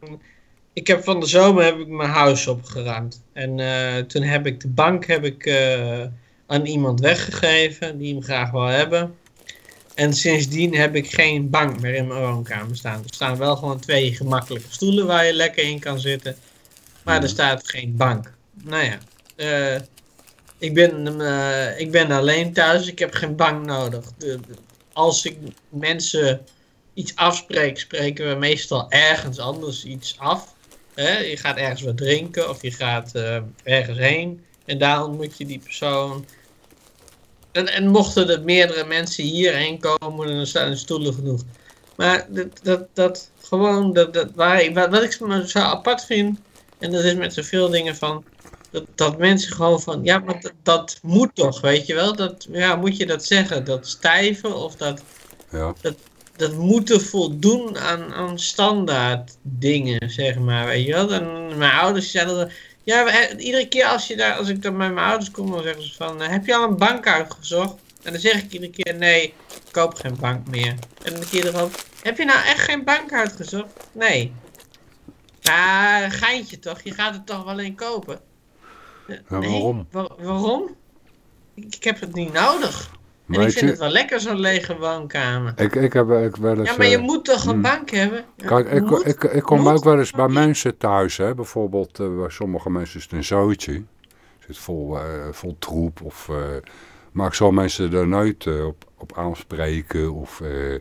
ik heb van de zomer heb ik mijn huis opgeruimd. En eh, toen heb ik de bank heb ik, eh, aan iemand weggegeven die hem graag wil hebben. En sindsdien heb ik geen bank meer in mijn woonkamer staan. Er staan wel gewoon twee gemakkelijke stoelen waar je lekker in kan zitten. Maar er staat geen bank. Nou ja, eh, ik, ben, eh, ik ben alleen thuis. Ik heb geen bank nodig. Als ik mensen iets afspreek, spreken we meestal ergens anders iets af. Je gaat ergens wat drinken of je gaat eh, ergens heen. En daar ontmoet je die persoon. En, en mochten er meerdere mensen hierheen komen, dan staan er stoelen genoeg. Maar dat, dat, dat gewoon, dat, dat, waar ik, wat, wat ik zo apart vind, en dat is met zoveel dingen van, dat, dat mensen gewoon van, ja, maar dat, dat moet toch, weet je wel? Dat, ja, moet je dat zeggen? Dat stijven of dat, Ja, dat moeten voldoen aan, aan standaard dingen, zeg maar, weet je wel? En mijn ouders zeiden dan, ja, we- iedere keer als, je daar, als ik dan met mijn ouders kom, dan zeggen ze van, eh, heb je al een bank uitgezocht? En dan zeg ik iedere keer, nee, ik koop geen bank meer. En de keer erop, heb je nou echt geen bank uitgezocht? Nee. Ja, geintje toch, je gaat het toch wel in kopen? Eh, Ja, nee, waarom? wa- waarom? Ik, heb het niet nodig. En Weet ik vind je- het wel lekker, zo'n lege woonkamer. ik, ik heb ik wel eens... Ja, maar je eh, moet toch een hmm. bank hebben? Ja, Kijk, ik, moet. ik, ik kom moet. ook wel eens bij mensen thuis, hè. bijvoorbeeld eh, bij sommige mensen is het een zootje. Zit vol, eh, vol troep. Of, eh, maar ik zal mensen er nooit op, op aanspreken of, eh,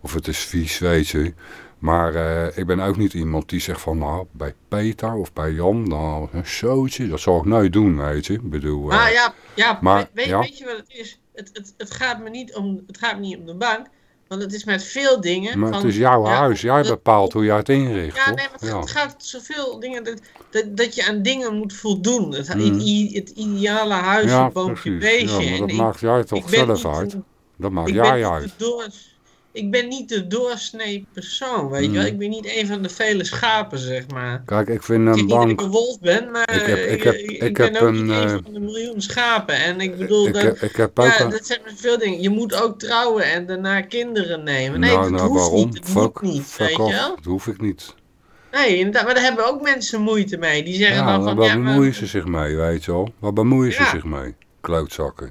of het is vies, weet je. Maar eh, ik ben ook niet iemand die zegt van, nou, bij Peter of bij Jan, nou, een zootje, dat zal ik nooit doen, weet je. Ik bedoel, Ah ja, ja maar, weet, weet, ja. weet je wat het is? Het, het, het, gaat me niet om, het gaat me niet om de bank, want het is met veel dingen. maar van, het is jouw ja, huis, jij dat- bepaalt hoe jij het inricht, Ja, nee, maar het, ja. gaat zoveel dingen dat, dat, dat je aan dingen moet voldoen. Het, Mm. het, i- het ideale huisje, ja, boompje, precies. beestje. Ja, maar En dat ik- maakt jij toch zelf uit? een- Dat maakt jij uit. door, ik ben niet de doorsnee persoon, weet je Mm. wel. Ik ben niet een van de vele schapen, zeg maar. Kijk, ik vind Ik zeg een niet dat ik bank... een wolf ben, maar Ik heb- ik heb- ik, ik ben heb ook een, niet een eh, van de miljoen schapen. En ik bedoel, Ik, dat, heb- ik ja, een... dat zijn veel dingen. Je moet ook trouwen en daarna kinderen nemen. Nee, nou, dat nou, hoeft waarom? niet. Dat Fuck, niet, fuck weet je wel? Dat hoef ik niet. Nee, inderdaad, maar daar hebben ook mensen moeite mee. Die zeggen Ja, dan van, waar ja, maar, bemoeien ze zich mee, weet je wel? Waar bemoeien ze zich mee? Klootzakken.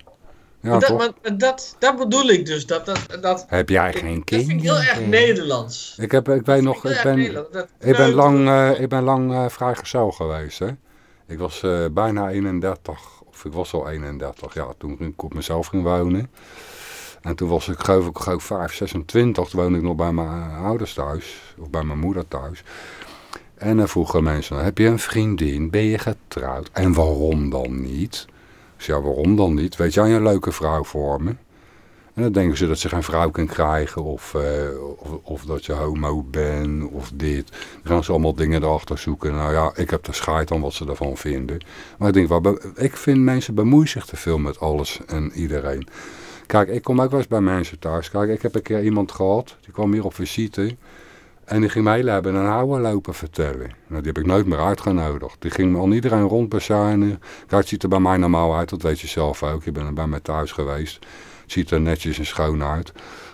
Ja, dat, maar dat, dat bedoel ik dus. Dat, dat, dat, Heb jij dat geen vind kinderen? ik heel erg Nederlands. Ik, heb, ik weet nog, ik ben. Dat ik ben lang, eh, ik ben lang eh, vrijgezel geweest, hè. Ik was eh, bijna 31, of ik was al 31, ja, toen ik op mezelf ging wonen. En toen was ik, geloof ik, geloof 5, 26, toen woonde ik nog bij mijn ouders thuis, of bij mijn moeder thuis. En dan vroegen mensen, heb je een vriendin, ben je getrouwd? En waarom dan niet? Zei, ja, waarom dan niet? Weet jij een leuke vrouw voor me? En dan denken ze dat ze geen vrouw kunnen krijgen of, eh, of, of dat je homo bent of dit. Dan gaan ze allemaal dingen erachter zoeken. Nou ja, ik heb de scheid aan wat ze ervan vinden. Maar ik denk, ik vind mensen bemoeien zich te veel met alles en iedereen. Kijk, ik kom ook wel eens bij mensen thuis. Kijk, ik heb een keer iemand gehad, die kwam hier op visite. En die ging mij hebben een oude lopen vertellen. Nou, die heb ik nooit meer uitgenodigd. Die ging me al iedereen rondbezuinen. Kijk, ziet er bij mij normaal uit, dat weet je zelf ook. Je bent er bij mij thuis geweest. Het ziet er netjes en schoon uit.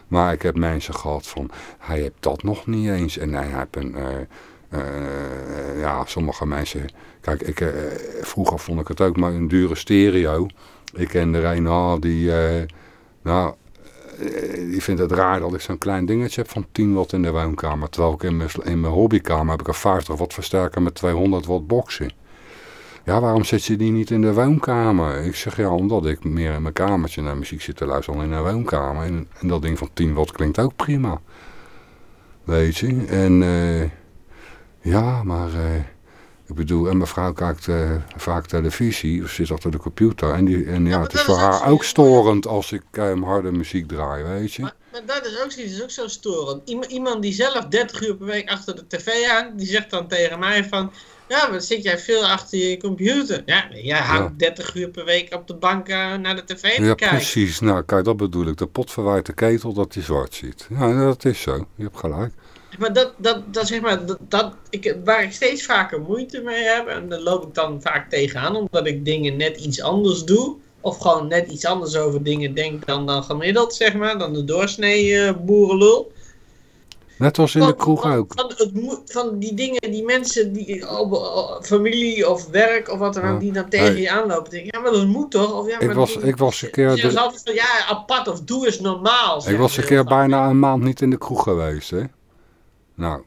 Maar ik heb mensen gehad van, hij heeft dat nog niet eens. En hij heeft een, eh, eh, ja, sommige mensen... Kijk, ik, eh, vroeger vond ik het ook maar een dure stereo. Ik ken er een ah, die, nou, die vindt het raar dat ik zo'n klein dingetje heb van 10 watt in de woonkamer. Terwijl ik in mijn, in mijn hobbykamer heb ik een 50 watt versterker met 200 watt boxen. Ja, waarom zet je die niet in de woonkamer? Ik zeg ja, omdat ik meer in mijn kamertje naar muziek zit te luisteren dan in de woonkamer. En, en dat ding van 10 watt klinkt ook prima. Weet je? En eh, ja, maar eh, Ik bedoel, en mevrouw kijkt uh, vaak televisie of zit achter de computer. En, die, en ja, Ja, maar het is voor is haar ook storend als ik eh, harde muziek draai, weet je. Maar, maar dat is ook zoiets, is ook zo storend. Iemand, iemand die zelf 30 uur per week achter de tv hangt, die zegt dan tegen mij van... Ja, wat zit jij veel achter je computer? Ja, jij hangt 30 uur per week op de bank eh, naar de tv te Ja, kijken. precies. Nou, kijk, dat bedoel ik. De potverwijte ketel dat die zwart ziet. Ja, dat is zo. Je hebt gelijk. Maar dat, dat, dat zeg maar, dat, dat, ik, waar ik steeds vaker moeite mee heb, en daar loop ik dan vaak tegenaan, omdat ik dingen net iets anders doe. Of gewoon net iets anders over dingen denk dan, dan gemiddeld, zeg maar, dan de doorsnee eh, boerenlul. Net als in de kroeg ook. Van, van die dingen, die mensen, die, familie of werk of wat dan ook, Ja. die dan tegen Hey. je aanlopen. Denk, ja, maar dat moet toch? Of, ja, Ik maar was- doe- ik was een keer de- altijd van, ja, apart of doe eens normaal. Ik was een keer bijna een maand niet in de kroeg geweest, hè. Nou,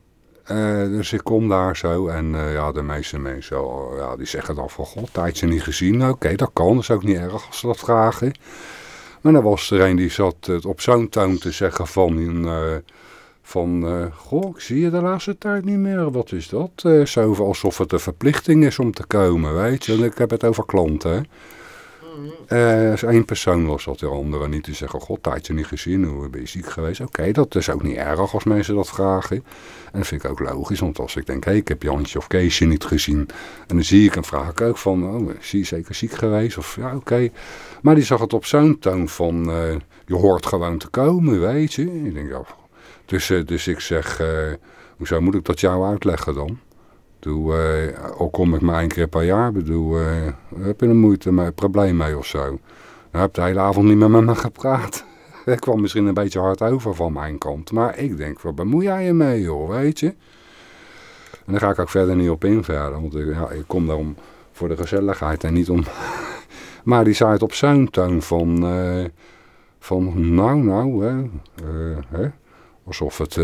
eh, dus ik kom daar zo en eh, ja, de meeste mensen, oh, ja, die zeggen dan van, god, tijdje niet gezien. Oké, dat kan, dat is ook niet erg als ze dat vragen. Maar dan was er een die zat op zo'n toon te zeggen van, eh, van goh, ik zie je de laatste tijd niet meer. Wat is dat? Zo alsof het een verplichting is om te komen, weet je. En ik heb het over klanten, hè. Als één persoon was dat de andere niet te zeggen, god, tijdje niet gezien, hoe ben je ziek geweest? Oké, dat is ook niet erg als mensen dat vragen. En dat vind ik ook logisch, want als ik denk, hé, ik heb Jantje of Keesje niet gezien. En dan zie ik en vraag ik ook van, oh, zie je zeker ziek geweest? Of ja, oké. Maar die zag het op zo'n toon van, eh, je hoort gewoon te komen, weet je. Ik denk, ja, dus, eh, dus ik zeg, hoezo moet ik dat jou uitleggen dan? Doe, eh, al kom ik maar één keer per jaar, bedoel, eh, heb je een moeite mee, probleem mee of zo? Dan heb de hele avond niet meer met me gepraat. Ik kwam misschien een beetje hard over van mijn kant. Maar ik denk, wat bemoei jij je mee, joh, weet je? En daar ga ik ook verder niet op in verder. Want ik, ja, ik kom daar om voor de gezelligheid en niet om... Maar die zei het op zo'n toon van... eh, van nou, nou, hè, alsof het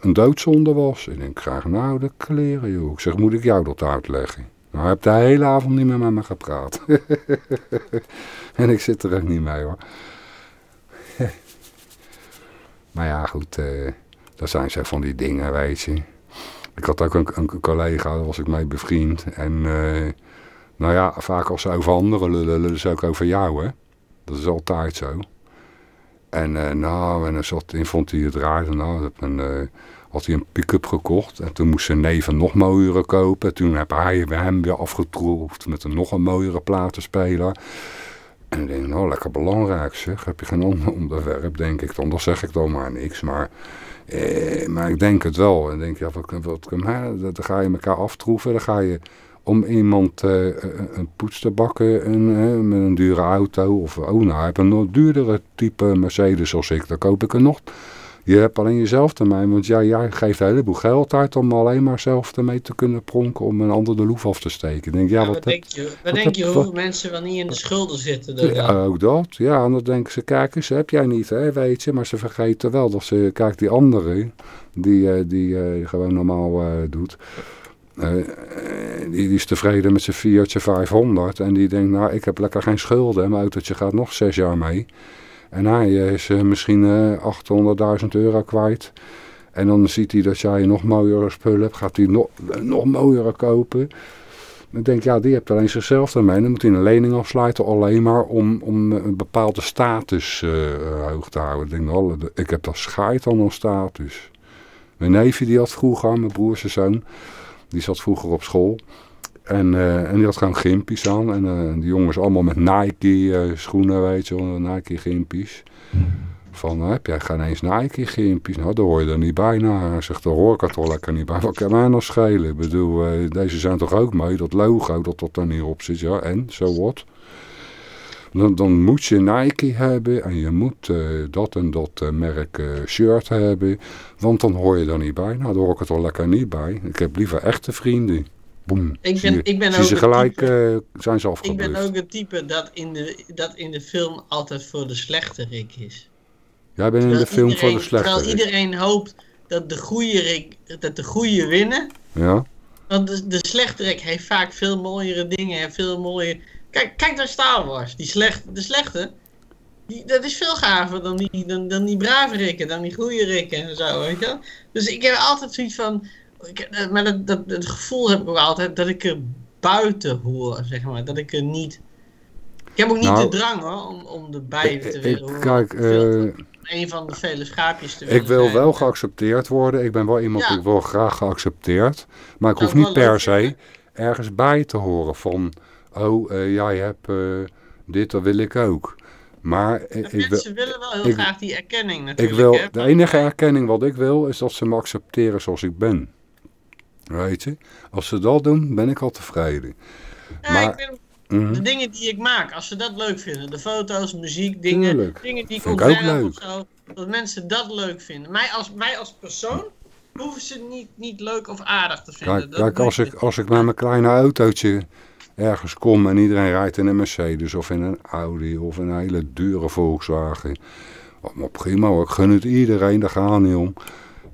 een doodzonde was. Ik denk, graag nou de kleren, joh. Ik zeg, moet ik jou dat uitleggen? Nou, hij heeft de hele avond niet meer met me gepraat. en ik zit er ook niet mee, hoor. maar ja, goed, eh, dat zijn zo van die dingen, weet je. Ik had ook een, een collega, daar was ik mee bevriend. En eh, nou ja, vaak als ze over anderen lullen, lullen ze ook over jou, hè. Dat is altijd zo. En eh, nou, en dan zat in, hij het. Nou, dat een, eh, had hij een pick-up gekocht. En toen moest zijn neven nog mooiere kopen. Toen heb hij hem weer afgetroefd met een nog een mooiere platenspeler. En ik denk, nou, lekker belangrijk zeg. Heb je geen ander onderwerp, denk ik dan. Dan zeg ik dan maar niks. Maar, eh, maar ik denk het wel. En denk, ja, wat, wat, dan ga je elkaar aftroeven. Dan ga je om iemand eh, een poets te bakken eh, met een dure auto. Of, oh nou, heb een nog duurdere type Mercedes als ik. Dan koop ik er nog. Je hebt alleen jezelf ermee. Want ja, jij geeft een heleboel geld uit om alleen maar zelf ermee te kunnen pronken. Om een ander de loef af te steken. Denk, ja, Ja, wat denk je, wat wat denk je hoeveel mensen wel niet in de schulden zitten? ja, ook dat. Ja, en dan denken ze, kijk eens, heb jij niet, hè, weet je. Maar ze vergeten wel dat ze, kijk, die andere, die, eh, die eh, gewoon normaal eh, doet. die, die is tevreden met zijn Fiatje 500. En die denkt, nou, ik heb lekker geen schulden. Mijn autootje gaat nog zes jaar mee. En hij eh, is eh, misschien eh 800.000 euro kwijt. En dan ziet hij dat jij nog mooiere spullen hebt. Gaat hij nog, nog mooiere kopen. Dan denk ik, ja, die hebt alleen zichzelf ermee. Dan moet hij een lening afsluiten alleen maar om, om een bepaalde status eh, eh, hoog te houden. Ik denk, ik heb dat scheid aan een status. Mijn neefje die had vroeger, mijn broer zijn zoon, die zat vroeger op school. En, eh, en die had gewoon gimpies aan. En eh, die jongens allemaal met Nike eh, schoenen, weet je wel, Nike gimpies. Van, heb jij geen eens Nike gimpies? Nou, daar hoor je er niet bij. Nou, hij zegt, daar hoor ik het wel lekker niet bij. Wat kan mij nog schelen? Ik bedoel, deze zijn toch ook mooi? Dat logo dat dat er niet op zit, ja. En, zo wat? Dan, dan moet je Nike hebben en je moet dat en dat merk shirt hebben. Want dan hoor je er niet bij. Nou, daar hoor ik het wel lekker niet bij. Ik heb liever echte vrienden. Boem. Ik ben, ik ben ook ze het gelijk, type- eh, zijn ze ik afgebluft. ben ook het type dat in, de, dat in de film altijd voor de slechterik is. Jij bent in de film voor de iedereen- Terwijl slechte. iedereen hoopt dat de goede, dat de goede winnen. Ja? Want de, de slechterik heeft vaak veel mooiere dingen en veel mooier. Kijk, kijk naar Star Wars. Die slecht, de slechte, die, dat is veel gaver dan die, dan, dan die brave rikken, dan die goede rikken en zo, weet je wel. Dus ik heb altijd zoiets van, ik, eh, maar dat, dat, het gevoel heb ik ook altijd dat ik er buiten hoor, zeg maar. Dat ik er niet... Ik heb ook niet Nou, de drang hoor, om, om erbij te Ik- willen ik- horen. kijk, eh, een van de vele schaapjes te willen Ik wil zijn. wel geaccepteerd worden. Ik ben wel iemand, Ja. ik wil graag geaccepteerd. Maar ik Zou hoef ik niet leuk per se ergens bij te horen van... Oh, eh, jij hebt dit, dat wil ik ook. Maar ik, ik wil, mensen willen wel heel ik- graag die erkenning ik natuurlijk. wil... hè, De enige erkenning wat ik wil, is dat ze me accepteren zoals ik ben. Weet je? Als ze dat doen, ben ik al tevreden. Ja, maar- ik ben, Mhm. de dingen die ik maak, als ze dat leuk vinden, de foto's, muziek, dingen, Tuurlijk. dingen die ik ontwerp leuk. of zo, dat mensen dat leuk vinden. Mij als, mij als persoon hoeven ze niet, niet leuk of aardig te vinden. Kijk, als, ik als ik met mijn kleine autootje ergens kom en iedereen rijdt in een Mercedes of in een Audi of een hele dure Volkswagen. Oh, maar prima hoor, ik gun het iedereen, daar gaat niet om.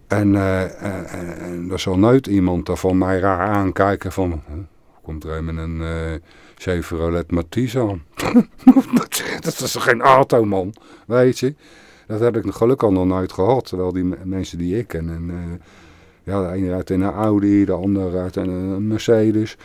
En, eh, en, en, en er zal nooit iemand er van mij raar aankijken van... komt er een met een eh Chevrolet Matisse aan? dat is toch geen auto man, weet je? Dat heb ik gelukkig nog nooit gehad. Terwijl die me- mensen die ik ken... En, eh, ja, de ene rijdt in een Audi, de andere rijdt in een Mercedes.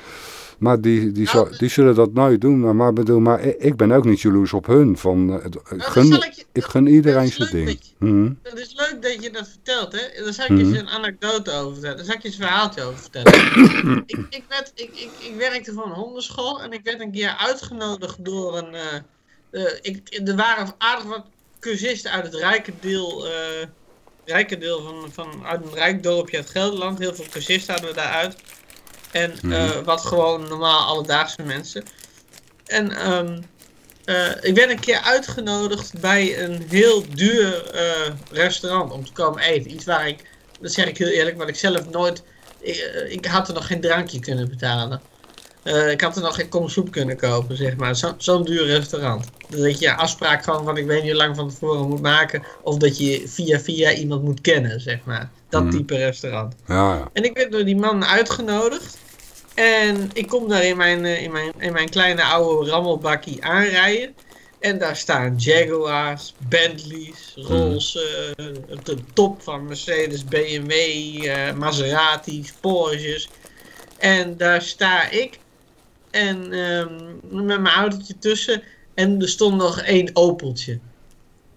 Maar die, die, Nou, die zullen dat nooit doen. Maar, maar, bedoel, maar ik, ben ook niet jaloers op hun. Van, eh, het- ik, dat gun, ik je- ik gun iedereen dat zijn ding. dat Mhm. Het is leuk dat je dat vertelt, hè? Daar zal ik je Mhm. eens een anekdote over vertellen. Daar zal ik je eens een verhaaltje over vertellen. ik, ik, werd, ik, ik, ik werkte voor een hondenschool en ik werd een keer uitgenodigd door een... eh, eh, ik, er waren aardig wat cursisten uit het rijke deel, eh, rijke deel van, van uit een rijk dorpje uit Gelderland. Heel veel cursisten hadden we daaruit. En eh, wat gewoon normaal alledaagse mensen. En ehm, eh, ik werd een keer uitgenodigd bij een heel duur eh, restaurant om te komen eten. Iets waar ik, dat zeg ik heel eerlijk, wat ik zelf nooit. Ik, ik had er nog geen drankje kunnen betalen. Ik had er nog geen kom soep kunnen kopen, zeg maar. Zo- Zo'n duur restaurant. Dat je afspraak gewoon van ik weet niet hoe lang van tevoren moet maken. Of dat je via via iemand moet kennen, zeg maar. Dat Mhm. type restaurant. Ja, ja. En ik werd door die man uitgenodigd. En ik kom daar in mijn, eh, in mijn, in mijn kleine oude rammelbakkie aanrijden. En daar staan Jaguars, Bentleys, Rolls, eh, de top van Mercedes, BMW, eh, Maseratis, Porsches. En daar sta ik. En ehm, met mijn autootje tussen. En er stond nog één Opeltje.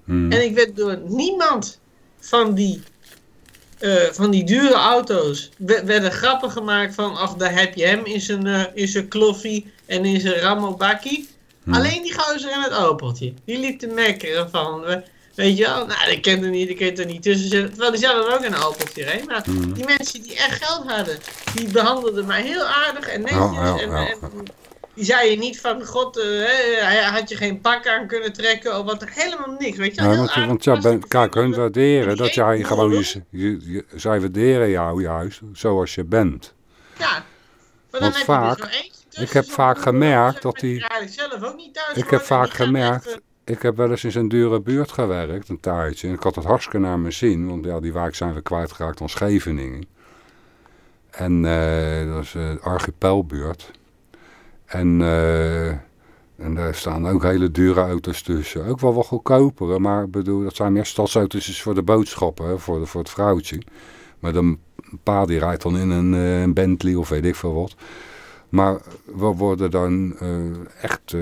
Mhm. En ik werd door niemand van die, eh, van die dure auto's we- werden grappen gemaakt van, ach, daar heb je hem in zijn, eh, in zijn kloffie en in zijn rammelbakkie. Mhm. Alleen die gozer en het Opeltje. Die liep te mekkeren van, we- weet je wel, nou, ik ken er niet, ik ken er niet tussen zitten. Terwijl die zelf ook een Opeltje reed. Maar Mhm. die mensen die echt geld hadden, die behandelden mij heel aardig en netjes. Ja, ja, en, ja. en die zei je niet van, god, eh, hè, had je geen pak aan kunnen trekken of wat, helemaal niks, weet je wel. Ja, want, want ja, ben, kijk, hun waarderen dat jij gewoon, je, je, je- zij waarderen jou juist zoals je bent. Ja, maar dan Want heb je vaak- er zo eentje tussen, ik heb vaak boer, gemerkt dat die- eigenlijk zelf ook niet thuis Ik heb vaak gemerkt, echt, ik heb wel eens in zo'n dure buurt gewerkt, een tijdje. En ik had het hartstikke naar mijn zin, want ja, die wijk zijn we kwijtgeraakt aan Scheveningen. En eh, dat is een archipelbuurt. En, eh, en daar staan ook hele dure auto's tussen. Ook wel wat goedkopere, maar bedoel, dat zijn meer stadsauto's is voor de boodschappen, hè, voor, voor het vrouwtje. Maar een pa die rijdt dan in een, eh, een Bentley of weet ik veel wat. Maar we worden dan eh, echt,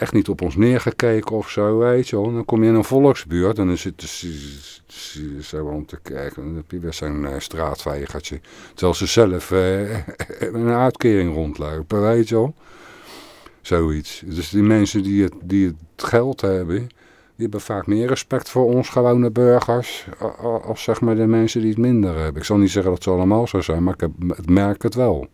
echt niet op ons neergekeken of zo, weet je wel. Dan kom je in een volksbuurt en dan zitten ze om te kijken. Dan heb je weer zo'n straatvegertje. Terwijl ze zelf eh, een uitkering rondlopen, weet je wel. Zoiets. Dus die mensen die het, die het geld hebben, die hebben vaak meer respect voor ons gewone burgers. Als zeg maar de mensen die het minder hebben. Ik zal niet zeggen dat ze allemaal zo zijn, maar ik, heb, ik merk het wel.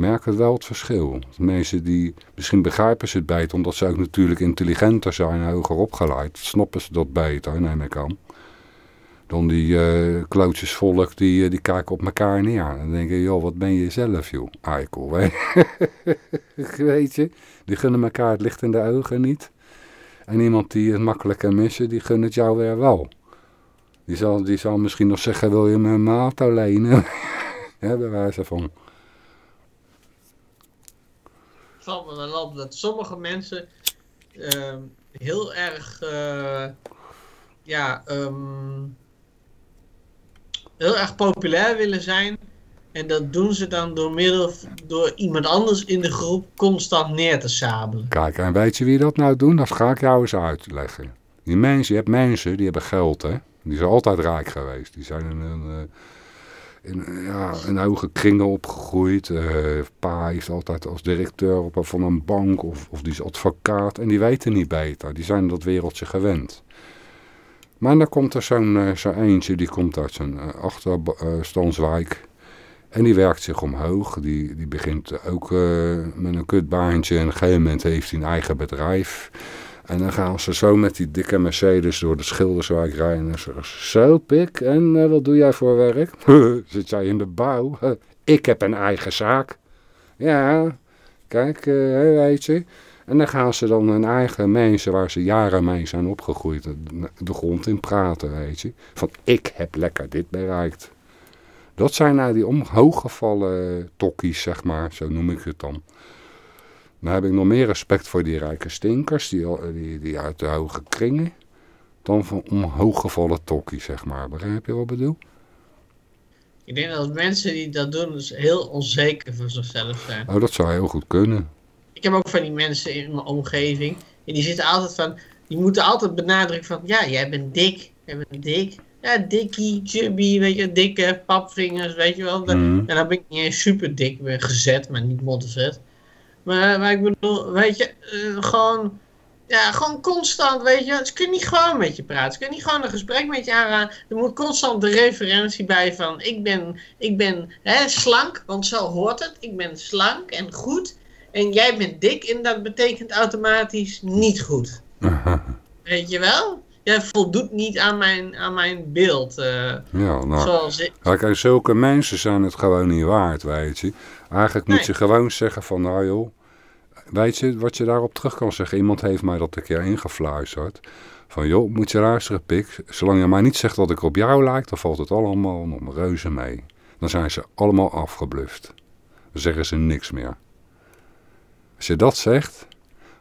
Ik merk het wel het verschil. Mensen die, misschien begrijpen ze het beter, omdat ze ook natuurlijk intelligenter zijn en hoger opgeleid. Snappen ze dat beter, neem ik aan. Dan die eh klootjesvolk, die, eh, die kijken op elkaar neer. En dan denken, joh, wat ben je zelf, joh, eikel. Weet, je, die gunnen elkaar het licht in de ogen niet. En iemand die het makkelijk kan missen, die gunt het jou weer wel. Die zal, die zal misschien nog zeggen, wil je me een auto lenen? ja, bij wijze van. Valt me wel op dat sommige mensen ehm, heel erg, eh, ja, ehm, heel erg populair willen zijn. En dat doen ze dan door middel door iemand anders in de groep constant neer te sabelen. Kijk, en weet je wie dat nou doen? Dat ga ik jou eens uitleggen. Die mensen, je hebt mensen die hebben geld, hè. Die zijn altijd rijk geweest. Die zijn in een, uh, in, ja, in hoge kringen opgegroeid. Uh, pa is altijd als directeur van een bank of, of die is advocaat. En die weten niet beter. Die zijn dat wereldje gewend. Maar dan komt er zo'n uh, zo eentje, die komt uit zijn achterstandswijk. En die werkt zich omhoog. Die, die begint ook met een kutbaantje. En op een gegeven moment heeft hij een eigen bedrijf. En dan gaan ze zo met die dikke Mercedes door de Schilderswijk rijden. En zeggen zo pik, en uh, wat doe jij voor werk? Zit jij in de bouw? ik heb een eigen zaak. Ja, kijk, uh, weet je. En dan gaan ze dan hun eigen mensen waar ze jaren mee zijn opgegroeid de grond in praten, weet je. Van ik heb lekker dit bereikt. Dat zijn nou die omhooggevallen tokkies, zeg maar, zo noem ik het dan. Dan heb ik nog meer respect voor die rijke stinkers, die, die, die uit de hoge kringen, dan van omhooggevallen tokkies, zeg maar. Begrijp je wat ik bedoel? Ik denk dat mensen die dat doen dus heel onzeker voor zichzelf zijn. Oh, dat zou heel goed kunnen. Ik heb ook van die mensen in mijn omgeving, en die zitten altijd van, die moeten altijd benadrukken van, ja, jij bent dik, jij bent dik. Ja, dikkie, chubby, weet je, dikke papvingers, weet je wel. Mm. En dan ben ik niet eens super dik, gezet, maar niet modderzet. Maar, maar ik bedoel, weet je, uh, gewoon, ja, gewoon constant, weet je. Ze kunnen niet gewoon met je praten. Ze kunnen niet gewoon een gesprek met je aangaan. Er moet constant de referentie bij van, ik ben, ik ben hè, slank, want zo hoort het. Ik ben slank en goed. En jij bent dik en dat betekent automatisch niet goed. Weet je wel? Jij voldoet niet aan mijn, aan mijn beeld. Uh, ja, nou, zoals ik. Kijk, zulke mensen zijn het gewoon niet waard, weet je. Eigenlijk moet je gewoon zeggen van, nou joh, Weet je wat je daarop terug kan zeggen? Iemand heeft mij dat een keer ingefluisterd. Van joh, moet je luisteren pik. Zolang je mij niet zegt dat ik op jou lijk, dan valt het allemaal nog reuze mee. Dan zijn ze allemaal afgebluft. Dan zeggen ze niks meer. Als je dat zegt,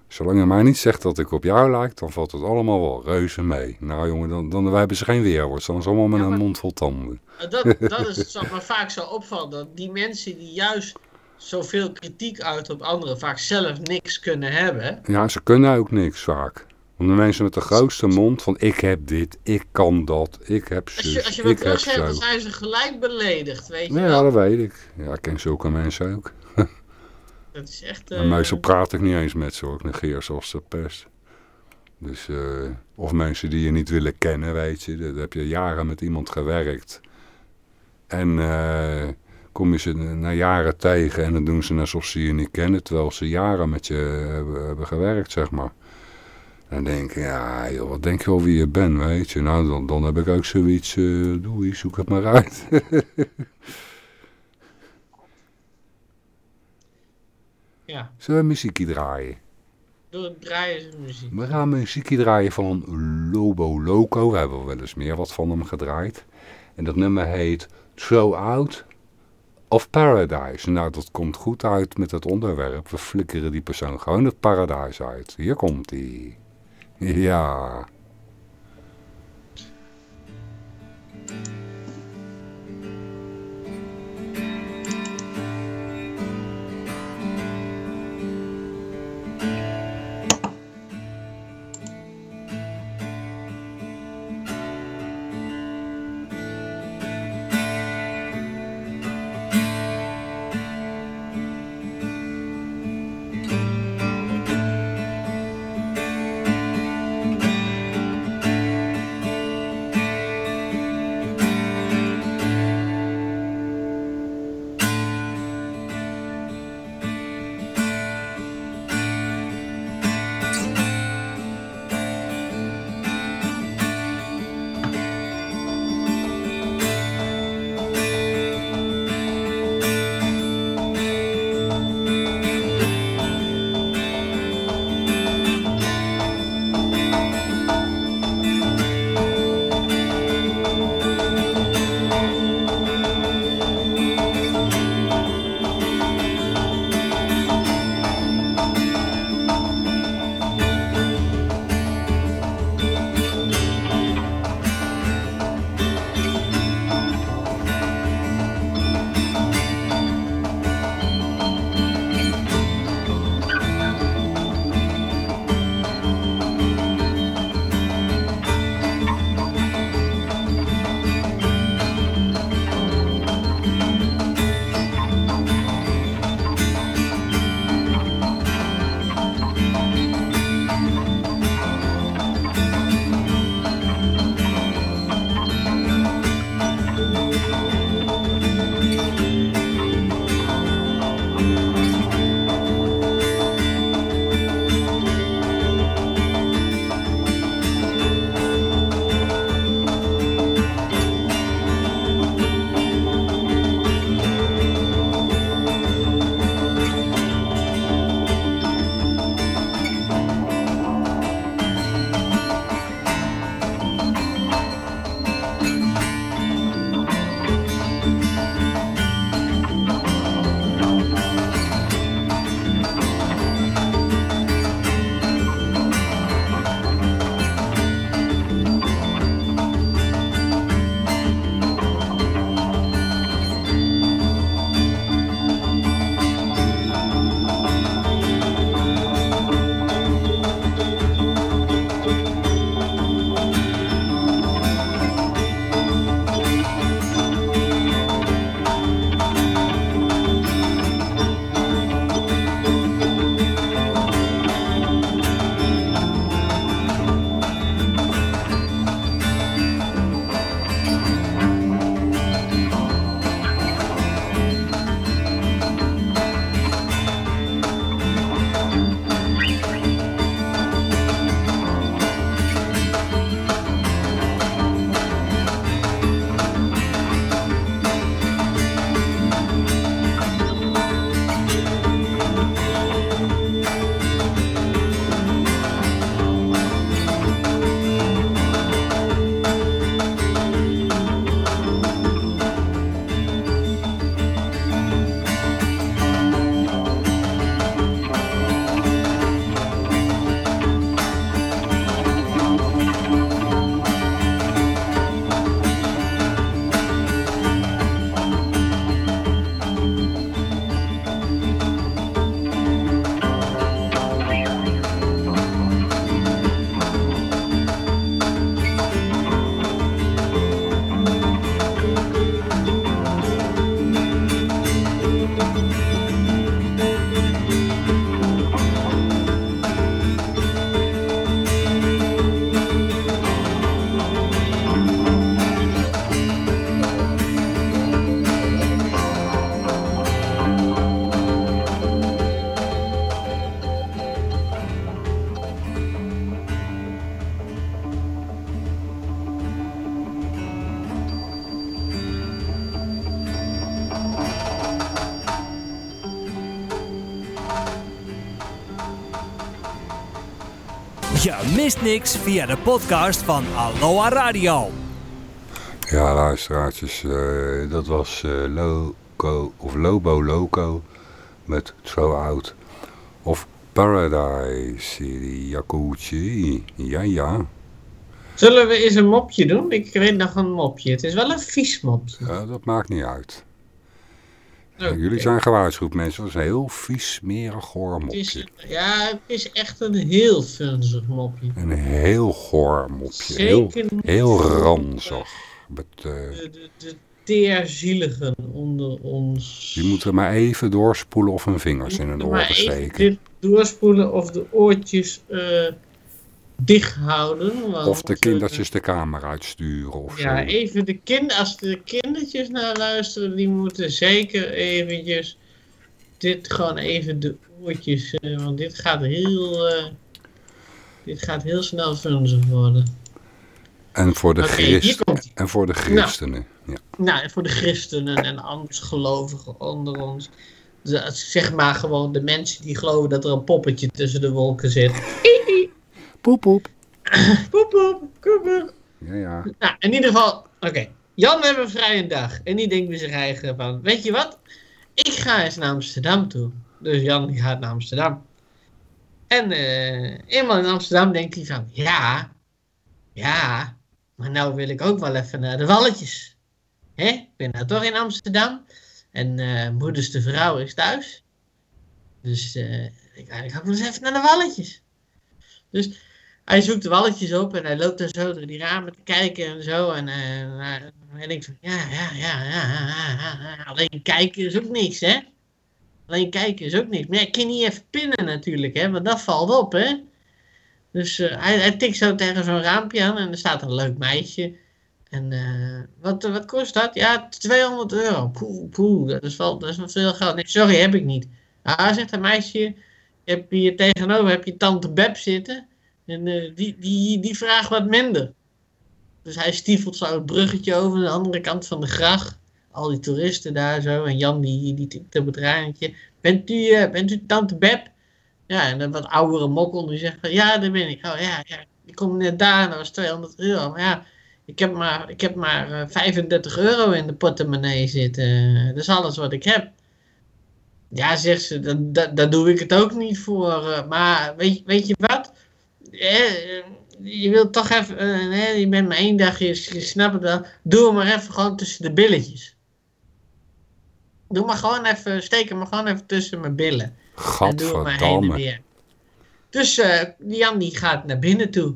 zolang je mij niet zegt dat ik op jou lijk, dan valt het allemaal wel reuze mee. Nou jongen, dan, dan hebben ze geen weerwoord. Dan is allemaal met een mond vol tanden. Dat, dat is het wat me vaak zo opvalt. Dat die mensen die juist zoveel kritiek uit op anderen vaak zelf niks kunnen hebben. Ja, ze kunnen ook niks vaak. Want de mensen met de grootste mond van ik heb dit, ik kan dat, ik heb zus, Als je, als je wat terug hebt, dan zijn ze gelijk beledigd, weet je ja, wel. Ja, dat weet ik. Ja, ik ken zulke mensen ook. Dat is echt... En meestal praat ik niet eens met ze hoor, ik negeer ze als de pest. Dus, uh, of mensen die je niet willen kennen, weet je. Dan heb je jaren met iemand gewerkt. En... Uh, kom je ze na jaren tegen en dan doen ze alsof ze je niet kennen, terwijl ze jaren met je hebben, hebben gewerkt, zeg maar. Dan denk ik, ja joh, wat denk je wel wie je bent, weet je. Nou, dan, dan heb ik ook zoiets, uh, doei, zoek het maar uit. ja. Zullen we muziekje draaien? Draaien muziek. We gaan muziekje draaien van Lobo Loco. We hebben wel eens meer wat van hem gedraaid. En dat nummer heet Throw Out of Paradise. Nou, dat komt goed uit met het onderwerp. We flikkeren die persoon gewoon het paradijs uit. Hier komt hij. Ja. Mist niks via de podcast van Aloha Radio. Ja, luisteraartjes, uh, dat was uh, Loco, of Lobo Loco met Throw Out of Paradise, Yakuchi. Ja, ja. Zullen we eens een mopje doen? Ik weet nog een mopje. Het is wel een vies mopje. Ja, dat maakt niet uit. Okay. Jullie zijn gewaarschuwd, mensen. Dat is een heel vies, smerig, goor mopje. Het is, ja, het is echt een heel funzig mopje. Een heel goor mopje. Zeker heel, heel ranzig. Met, uh... de, de, de teerzieligen onder ons. Die moeten maar even doorspoelen of hun vingers in hun oren steken. doorspoelen of de oortjes uh, dicht houden. Want, of de kindertjes de kamer uitsturen of ja, zo. even de kind, als de kindertjes naar luisteren, die moeten zeker eventjes dit gewoon even de oortjes, uh, want dit gaat heel, uh, dit gaat heel snel funzig worden. En voor de, okay, christen, en voor de christenen. Nou, ja. nou, voor de christenen en andersgelovigen onder ons. Zeg maar gewoon de mensen die geloven dat er een poppetje tussen de wolken zit. Poep poep. poep poep. Poep Ja, ja. Nou, in ieder geval, oké. Okay. Jan heeft een vrije dag. En die denkt bij zich eigen van, weet je wat? Ik ga eens naar Amsterdam toe. Dus Jan die gaat naar Amsterdam. En uh, eenmaal in Amsterdam denkt hij van, ja, ja, maar nou wil ik ook wel even naar de Walletjes. Hè? Ik ben nou toch in Amsterdam. En uh, moeders de vrouw is thuis. Dus uh, ik, ik ga eens even naar de Walletjes. Dus hij zoekt walletjes op en hij loopt daar zo door die ramen te kijken en zo. En, uh, hij denkt van, ja, ja, ja, ja, ja, alleen kijken is ook niks, hè. Alleen kijken is ook niks. Maar ik kan niet even pinnen natuurlijk, hè, want dat valt op, hè. Dus uh, hij, hij tikt zo tegen zo'n raampje aan en er staat een leuk meisje. En uh, wat, wat kost dat? Ja, 200 euro. Poeh, poeh, dat is wel, dat is wel veel geld. Sorry, heb ik niet. Ah, zegt een meisje, heb je hier tegenover heb je tante Beb zitten. En uh, die, die, die vraagt wat minder. Dus hij stiefelt zo het bruggetje over de andere kant van de gracht. Al die toeristen daar zo. En Jan die, die tikt op het. Bent u, uh, bent u tante Beb? Ja, en een wat oudere mokkel die zegt van, ja, daar ben ik. Oh ja, ja, ik kom net daar en dat was 200 euro. Maar ja, ik heb maar, ik heb maar uh, 35 euro in de portemonnee zitten. Dat is alles wat ik heb. Ja, zegt ze, daar doe ik het ook niet voor. Maar weet, weet je wat? Eh, je wilt toch even, nee, je bent maar één dag, je, je snapt het wel. Doe hem maar even gewoon tussen de billetjes. Doe maar gewoon even, steek hem maar gewoon even tussen mijn billen. En doe hem maar heen en weer. Dus uh, Jan die gaat naar binnen toe.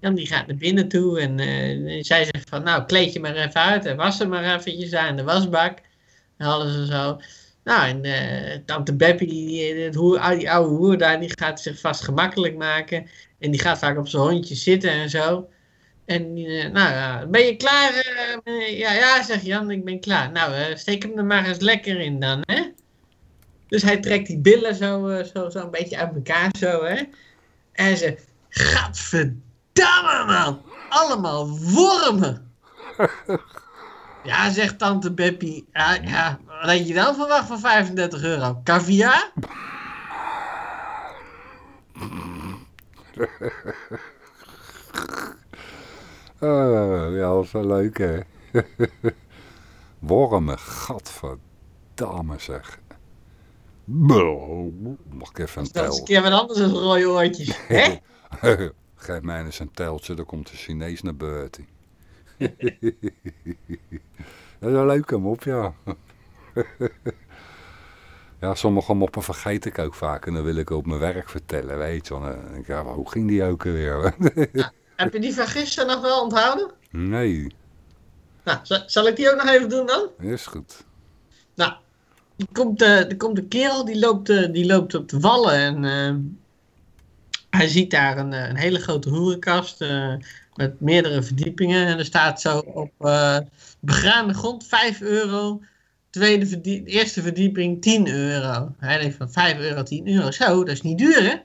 Jan die gaat naar binnen toe en uh, zij zegt van, nou kleed je maar even uit en was er maar eventjes daar in de wasbak. En alles en zo. Nou, en uh, tante Beppie, die, die, die oude hoer daar, die gaat zich vast gemakkelijk maken. En die gaat vaak op zijn hondje zitten en zo. En uh, nou, ben je klaar? Uh, ja, ja, zegt Jan, ik ben klaar. Nou, steek hem er maar eens lekker in dan, hè. Dus hij trekt die billen zo, zo, zo een beetje uit elkaar, zo, hè. En ze, gadverdamme, man. Allemaal wormen. Ja, zegt tante Beppie. Ja, ja, wat had je dan verwacht van 35 euro? Caviar? uh, ja, dat is wel leuk, hè. Wormen, gadverdamme zeg. Mag ik even een tel? Dat is een keer wat anders dan rode oortjes, hè? Geef mij eens een teltje, dan komt de Chinees naar buiten. Dat is wel leuk hem op, ja. Ja, sommige moppen vergeet ik ook vaak. En dan wil ik op mijn werk vertellen, weet je. Ik, ja, hoe ging die ook weer? ja, heb je die van gisteren nog wel onthouden? Nee. Nou, zal ik die ook nog even doen dan? Is goed. Nou, er komt, uh, er komt een kerel, die loopt, uh, die loopt op de wallen en... Uh, hij ziet daar een, een hele grote hoerenkast met meerdere verdiepingen. En er staat zo op begaande grond 5 euro. Tweede verdiep eerste verdieping 10 euro. Hij denkt van 5 euro, 10 euro. Zo, dat is niet duur hè?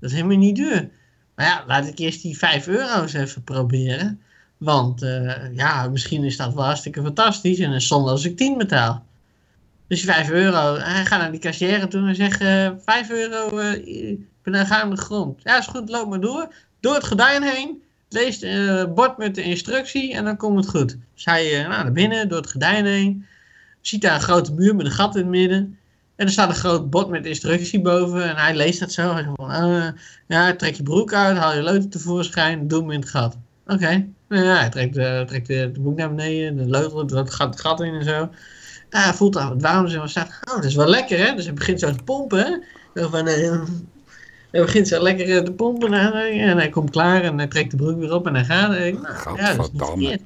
Dat is helemaal niet duur. Maar ja, laat ik eerst die 5 euro's even proberen. Want uh, ja, misschien is dat wel hartstikke fantastisch. En een zonde als ik 10 betaal. Dus 5 euro. Hij gaat naar die kassière toe en zegt uh, 5 euro ben dan ga aan de grond. Ja, is goed, loop maar door. Door het gordijn heen. Lees het bord met de instructie en dan komt het goed. Dus nou, naar binnen, door het gordijn heen. Ziet daar een grote muur met een gat in het midden. En er staat een groot bord met instructie boven. En hij leest dat zo. Hij zegt van, uh, ja, trek je broek uit, haal je leuter tevoorschijn, doe hem in het gat. Oké. Nou ja, hij trekt, uh, trekt het boek naar beneden, de leuter, dat gaat het gat in en zo. Ja, hij voelt het warm en staat, oh, dat is wel lekker hè. Dus hij begint zo te pompen hè. Zo van, uh, hij begint zo lekker te pompen en hij komt klaar en hij trekt de broek weer op en hij gaat. En nou, ja, dat is niet verkeerd.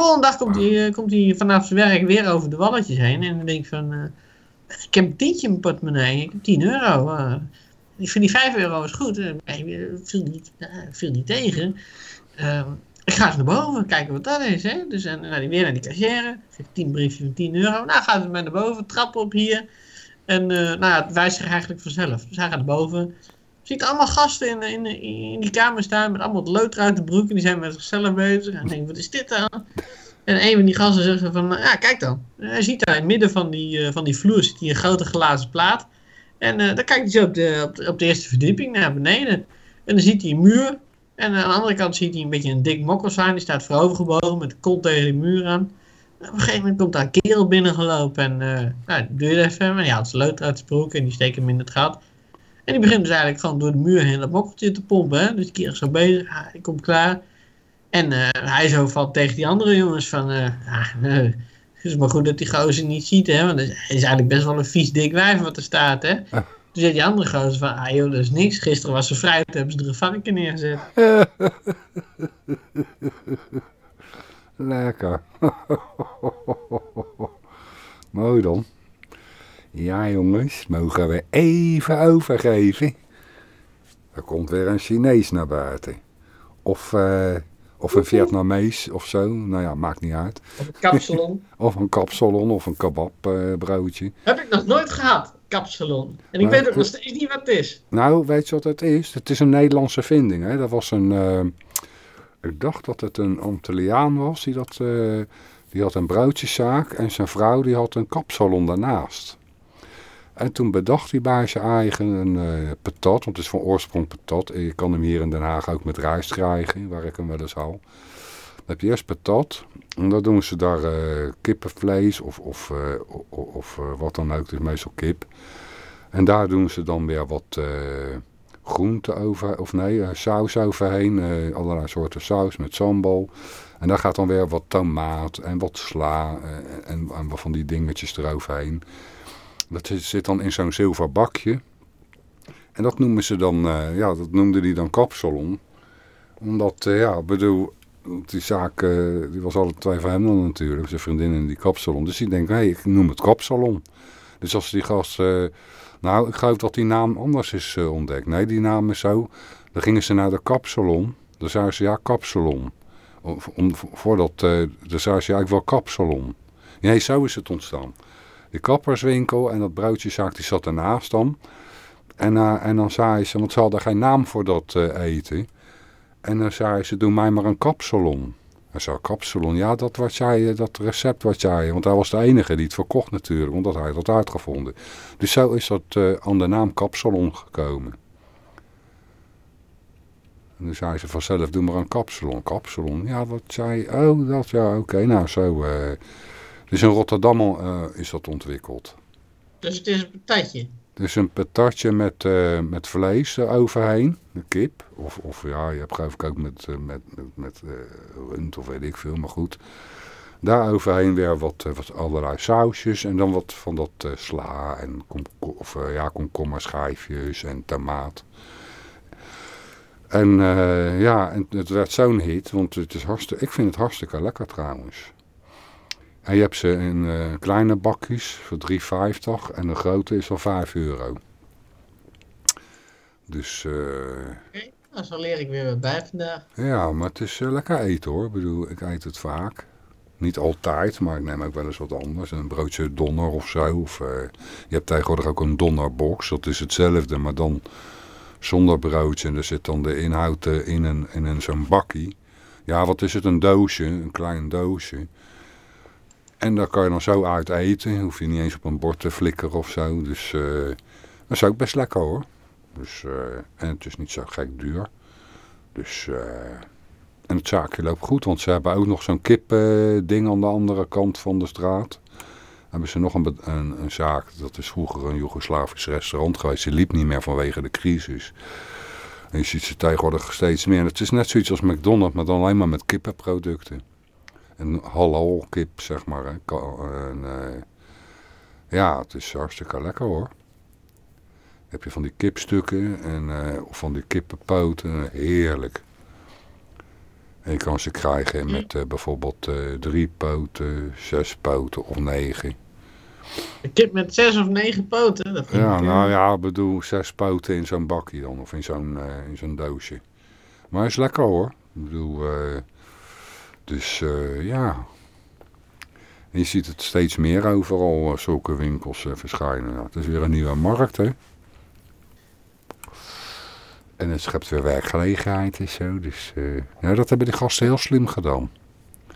Volgende dag komt hij, komt hij vanaf zijn werk weer over de walletjes heen en dan denk ik van ik heb een tientje in mijn portemonnee, ik heb 10 euro. Uh, ik vind die 5 euro is goed. Uh, viel, niet, viel niet tegen. Uh, ik ga eens naar boven, kijken wat dat is. Hè? Dus en, nou, weer naar die cashier. Geef 10 briefje van 10 euro. Nou, gaat het maar naar boven, trap op hier. En nou, het wijst zich eigenlijk vanzelf. Dus hij gaat naar boven. Ziet allemaal gasten in, in, in die kamer staan met allemaal leuter uit de broek. En die zijn met zichzelf bezig. En denkt, wat is dit dan? En een van die gasten zegt van, ja, kijk dan. Hij ziet daar in het midden van die, uh, van die vloer zit hier een grote glazen plaat. En uh, dan kijkt hij zo op de, op, de, eerste verdieping naar beneden. En dan ziet hij een muur. En aan de andere kant ziet hij een beetje een dik mokkelswaan. Die staat voorovergebogen met de kont tegen de muur aan. En op een gegeven moment komt daar een kerel binnengelopen. En uh, nou, die doe je even. En die haalt zijn leut uit zijn broek en die steekt hem in het gat. En die begint dus eigenlijk gewoon door de muur heen dat mokkeltje te pompen. Hè? Dus is zo bezig. Ik kom klaar. En uh, hij zo valt tegen die andere jongens van, uh, ah, nee, het is maar goed dat die gozer niet ziet, hè, want hij is eigenlijk best wel een vies dik wijf wat er staat, hè. Ah. Dus zei die andere gozer van, ah joh, dat is niks, gisteren was ze vrij, toen hebben ze er een varken neergezet. Lekker. Mooi dan. Ja jongens, mogen we even overgeven. Er komt weer een Chinees naar buiten. Of... Uh, of een Vietnamees of zo. Nou ja, maakt niet uit. Of een kapsalon. of een kapsalon of een kebabbroodje. Uh, Heb ik nog nooit gehad, kapsalon. En ik weet ook nog steeds niet wat het is. Nou, weet je wat het is? Het is een Nederlandse vinding. Hè? Dat was een... Uh, ik dacht dat het een Antilliaan was. Die, dat, uh, die had een broodjeszaak. En zijn vrouw die had een kapsalon daarnaast. En toen bedacht bij zijn eigen een uh, patat, want het is van oorsprong patat. En je kan hem hier in Den Haag ook met rijst krijgen, waar ik hem wel eens haal. Dan heb je eerst patat. En dan doen ze daar uh, kippenvlees of, of, uh, of wat dan ook, dus meestal kip. En daar doen ze dan weer wat groenten over, of nee, saus overheen. allerlei soorten saus met sambal. En daar gaat dan weer wat tomaat en wat sla en, en wat van die dingetjes eroverheen. Dat zit dan in zo'n zilver bakje. En dat noemen ze dan, uh, ja, dat noemde hij dan kapsalon. Omdat, uh, ja, bedoel, die zaak, uh, die was twee van hem dan natuurlijk, zijn vriendin in die kapsalon. Dus die denkt, hé, hey, ik noem het kapsalon. Dus als die gast, nou, ik geloof dat die naam anders is ontdekt. Nee, die naam is zo. Dan gingen ze naar de kapsalon. Dan zeiden ze, ja, kapsalon. Om, voordat, dan zeiden ze, ja, ik wil kapsalon. Nee, zo is het ontstaan kapperswinkel en dat broodjeszaak die zat ernaast dan. En, uh, en dan zei ze, want ze hadden geen naam voor dat uh, eten. En dan zei ze, doe mij maar een kapsalon. En zo, kapsalon, ja, dat, wat jij, dat recept wat jij... Want hij was de enige die het verkocht natuurlijk, omdat hij dat uitgevonden. Dus zo is dat uh, aan de naam kapsalon gekomen. En dan zei ze vanzelf, doe maar een kapsalon. Kapsalon, ja, wat zei... Oh, dat, ja, oké, nou, zo... Dus in Rotterdam uh, is dat ontwikkeld. Dus het is een patatje? Dus een patatje met, uh, met vlees eroverheen, een kip. Of, of ja, je hebt geloof ik ook met, uh, met, met, met rund of weet ik veel, maar goed. Daar overheen weer wat, wat allerlei sausjes en dan wat van dat sla en kom, of, ja, komkommerschijfjes en tomaat. En ja, en het werd zo'n hit, want het is hartstikke, ik vind het hartstikke lekker trouwens. En je hebt ze in uh, kleine bakjes voor 3,50 en de grote is al 5 euro. Dus... Uh, okay. Nou, zo leer ik weer wat bij vandaag. Ja, maar het is uh, lekker eten hoor. Ik bedoel, ik eet het vaak. Niet altijd, maar ik neem ook wel eens wat anders. Een broodje donner of zo. Of, je hebt tegenwoordig ook een donnerbox. Dat is hetzelfde, maar dan zonder broodje. En er zit dan de inhoud in, een, in een, zo'n bakkie. Ja, wat is het? Een doosje, een klein doosje. En daar kan je dan zo uit eten. Hoef je niet eens op een bord te flikkeren of zo. Dus uh, dat is ook best lekker hoor. Dus, en het is niet zo gek duur. Dus, en het zaakje loopt goed, want ze hebben ook nog zo'n kip-ding aan de andere kant van de straat. hebben ze nog een, een, zaak, dat is vroeger een Joegoslavisch restaurant geweest. Ze liep niet meer vanwege de crisis. En je ziet ze tegenwoordig steeds meer. Het is net zoiets als McDonald's, maar dan alleen maar met kippenproducten. En halal kip, zeg maar. En, uh, ja, het is hartstikke lekker hoor. heb je van die kipstukken en uh, van die kippenpoten. Heerlijk. En je kan ze krijgen hm. met uh, bijvoorbeeld drie poten, zes poten of negen. Een kip met zes of negen poten? Dat ja, ik, nou ja, ik bedoel zes poten in zo'n bakje dan. Of in zo'n in zo'n doosje. Maar is lekker hoor. Ik bedoel, dus ja, en je ziet het steeds meer overal, uh, zulke winkels uh, verschijnen. Ja, het is weer een nieuwe markt, hè. En het schept weer werkgelegenheid en zo. Dus uh, ja, dat hebben de gasten heel slim gedaan.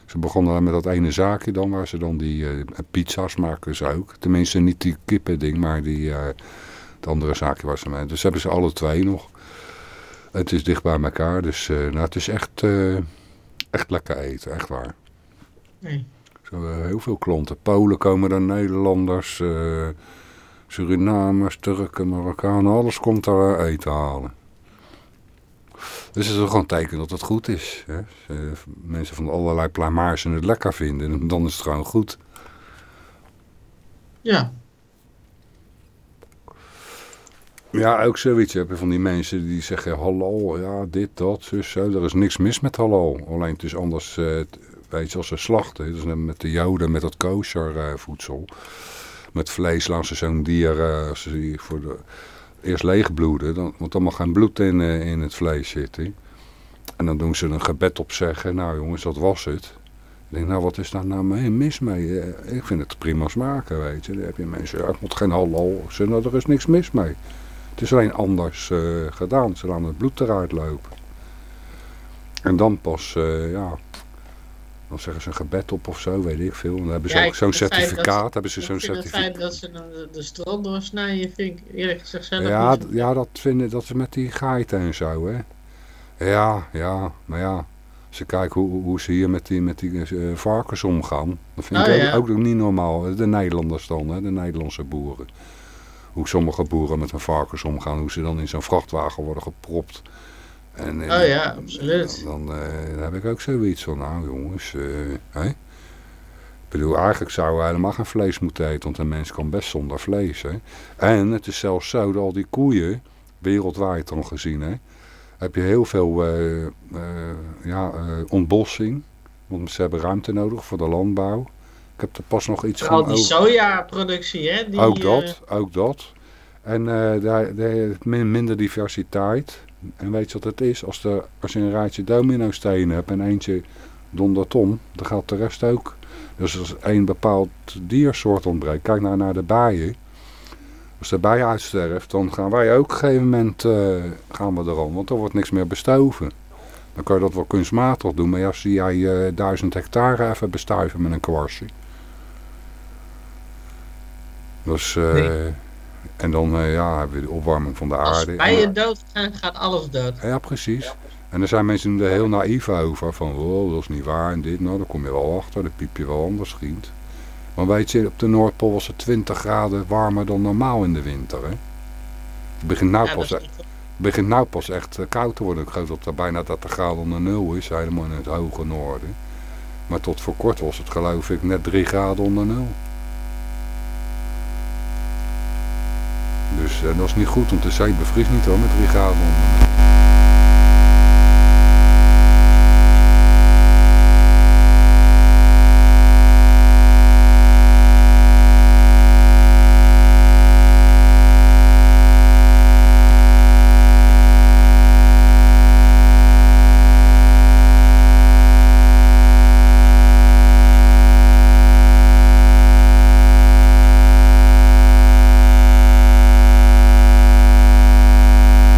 Ze begonnen met dat ene zaakje dan, waar ze dan die pizza's maken ze ook. Tenminste niet die kippen ding, maar die, het andere zaakje waar ze mee. Dus hebben ze alle twee nog. Het is dicht bij elkaar, dus nou, het is echt, echt lekker eten, echt waar. Nee. Zo, uh, heel veel klanten. Polen komen dan, Nederlanders, uh, Surinamers, Turken, Marokkanen. Alles komt daar eten halen. Dus het is gewoon een teken dat het goed is. Hè? mensen van allerlei plamaarsen het lekker vinden. En dan is het gewoon goed. Ja. Ja, ook zoiets. Je hebt van die mensen die zeggen hallo, ja, dit, dat, zo. Er is niks mis met hallo. Alleen het is anders, uh, weet je, als ze slachten. Dus met de joden, met dat kosher uh, voedsel. Met vlees laten ze zo'n dier, als ze voor de, eerst leegbloeden. Dan moet allemaal geen bloed in, in het vlees zitten. En dan doen ze een gebed op zeggen. Nou jongens, dat was het. Ik denk, nou wat is daar nou mee, mis mee? ik vind het prima smaken, weet je. Dan heb je mensen, ja, ik moet geen hallo. Ze, nou, er is niks mis mee. Het is alleen anders uh, gedaan. Ze laten het bloed eruit lopen. En dan pas, uh, ja, dan zeggen ze een gebed op of zo, weet ik veel. Dan hebben ze ook zo'n certificaat. hebben ze zo'n certificaat. Het feit dat ze de, de strot doorsnijden, vind ik eerlijk gezegd zelf ja, ja, dat vinden dat ze met die geiten en zo, hè. Ja, ja, maar ja. Als je kijkt hoe, hoe ze hier met die, met die uh, varkens omgaan. Dat vind oh, ik ook, ook, niet normaal. De Nederlanders dan, hè, de Nederlandse boeren hoe sommige boeren met hun varkens omgaan. Hoe ze dan in zo'n vrachtwagen worden gepropt. En, oh ja, absoluut. Dan, dan, eh, heb ik ook zoiets van, nou jongens, uh, hè? Ik bedoel, eigenlijk zou we helemaal geen vlees moeten eten, want een mens kan best zonder vlees. Hè? En het is zelfs zo dat al die koeien, wereldwijd dan gezien, hè, heb je heel veel uh, ja, ontbossing. Want ze hebben ruimte nodig voor de landbouw. Ik heb er pas nog iets van... Al die sojaproductie, hè? Die, ook dat, uh... ook dat. En uh, daar, daar minder diversiteit. En weet je wat het is? Als, er, als je een rijtje domino-stenen hebt en eentje dondertom, dan gaat de rest ook. Dus als één bepaald diersoort ontbreekt, kijk nou naar de bijen. Als de bij uitsterft, dan gaan wij ook op een gegeven moment uh, gaan we erom. Want er wordt niks meer bestoven. Dan kan je dat wel kunstmatig doen. Maar als jij uh, duizend hectare even bestuiven met een kwartje. Dus, uh, En dan uh, ja, hebben we de opwarming van de aarde. Als bijen dood gaan, gaat alles dood. Ja, precies. En er zijn mensen die er heel naïef over. Van, oh, dat is niet waar en dit. Nou, dan kom je wel achter. Dan piep je wel anders, vriend. Maar weet je, op de Noordpool was het 20 graden warmer dan normaal in de winter. Hè? Het begint nou ja, pas, het begint nou pas echt eh, koud te worden. Ik geloof dat er bijna 30 graden onder nul is. Helemaal in het hoge noorden. Maar tot voor kort was het geloof ik net 3 graden onder nul. Dus uh, dat is niet goed, want de zee bevriest niet hoor met 3 graden.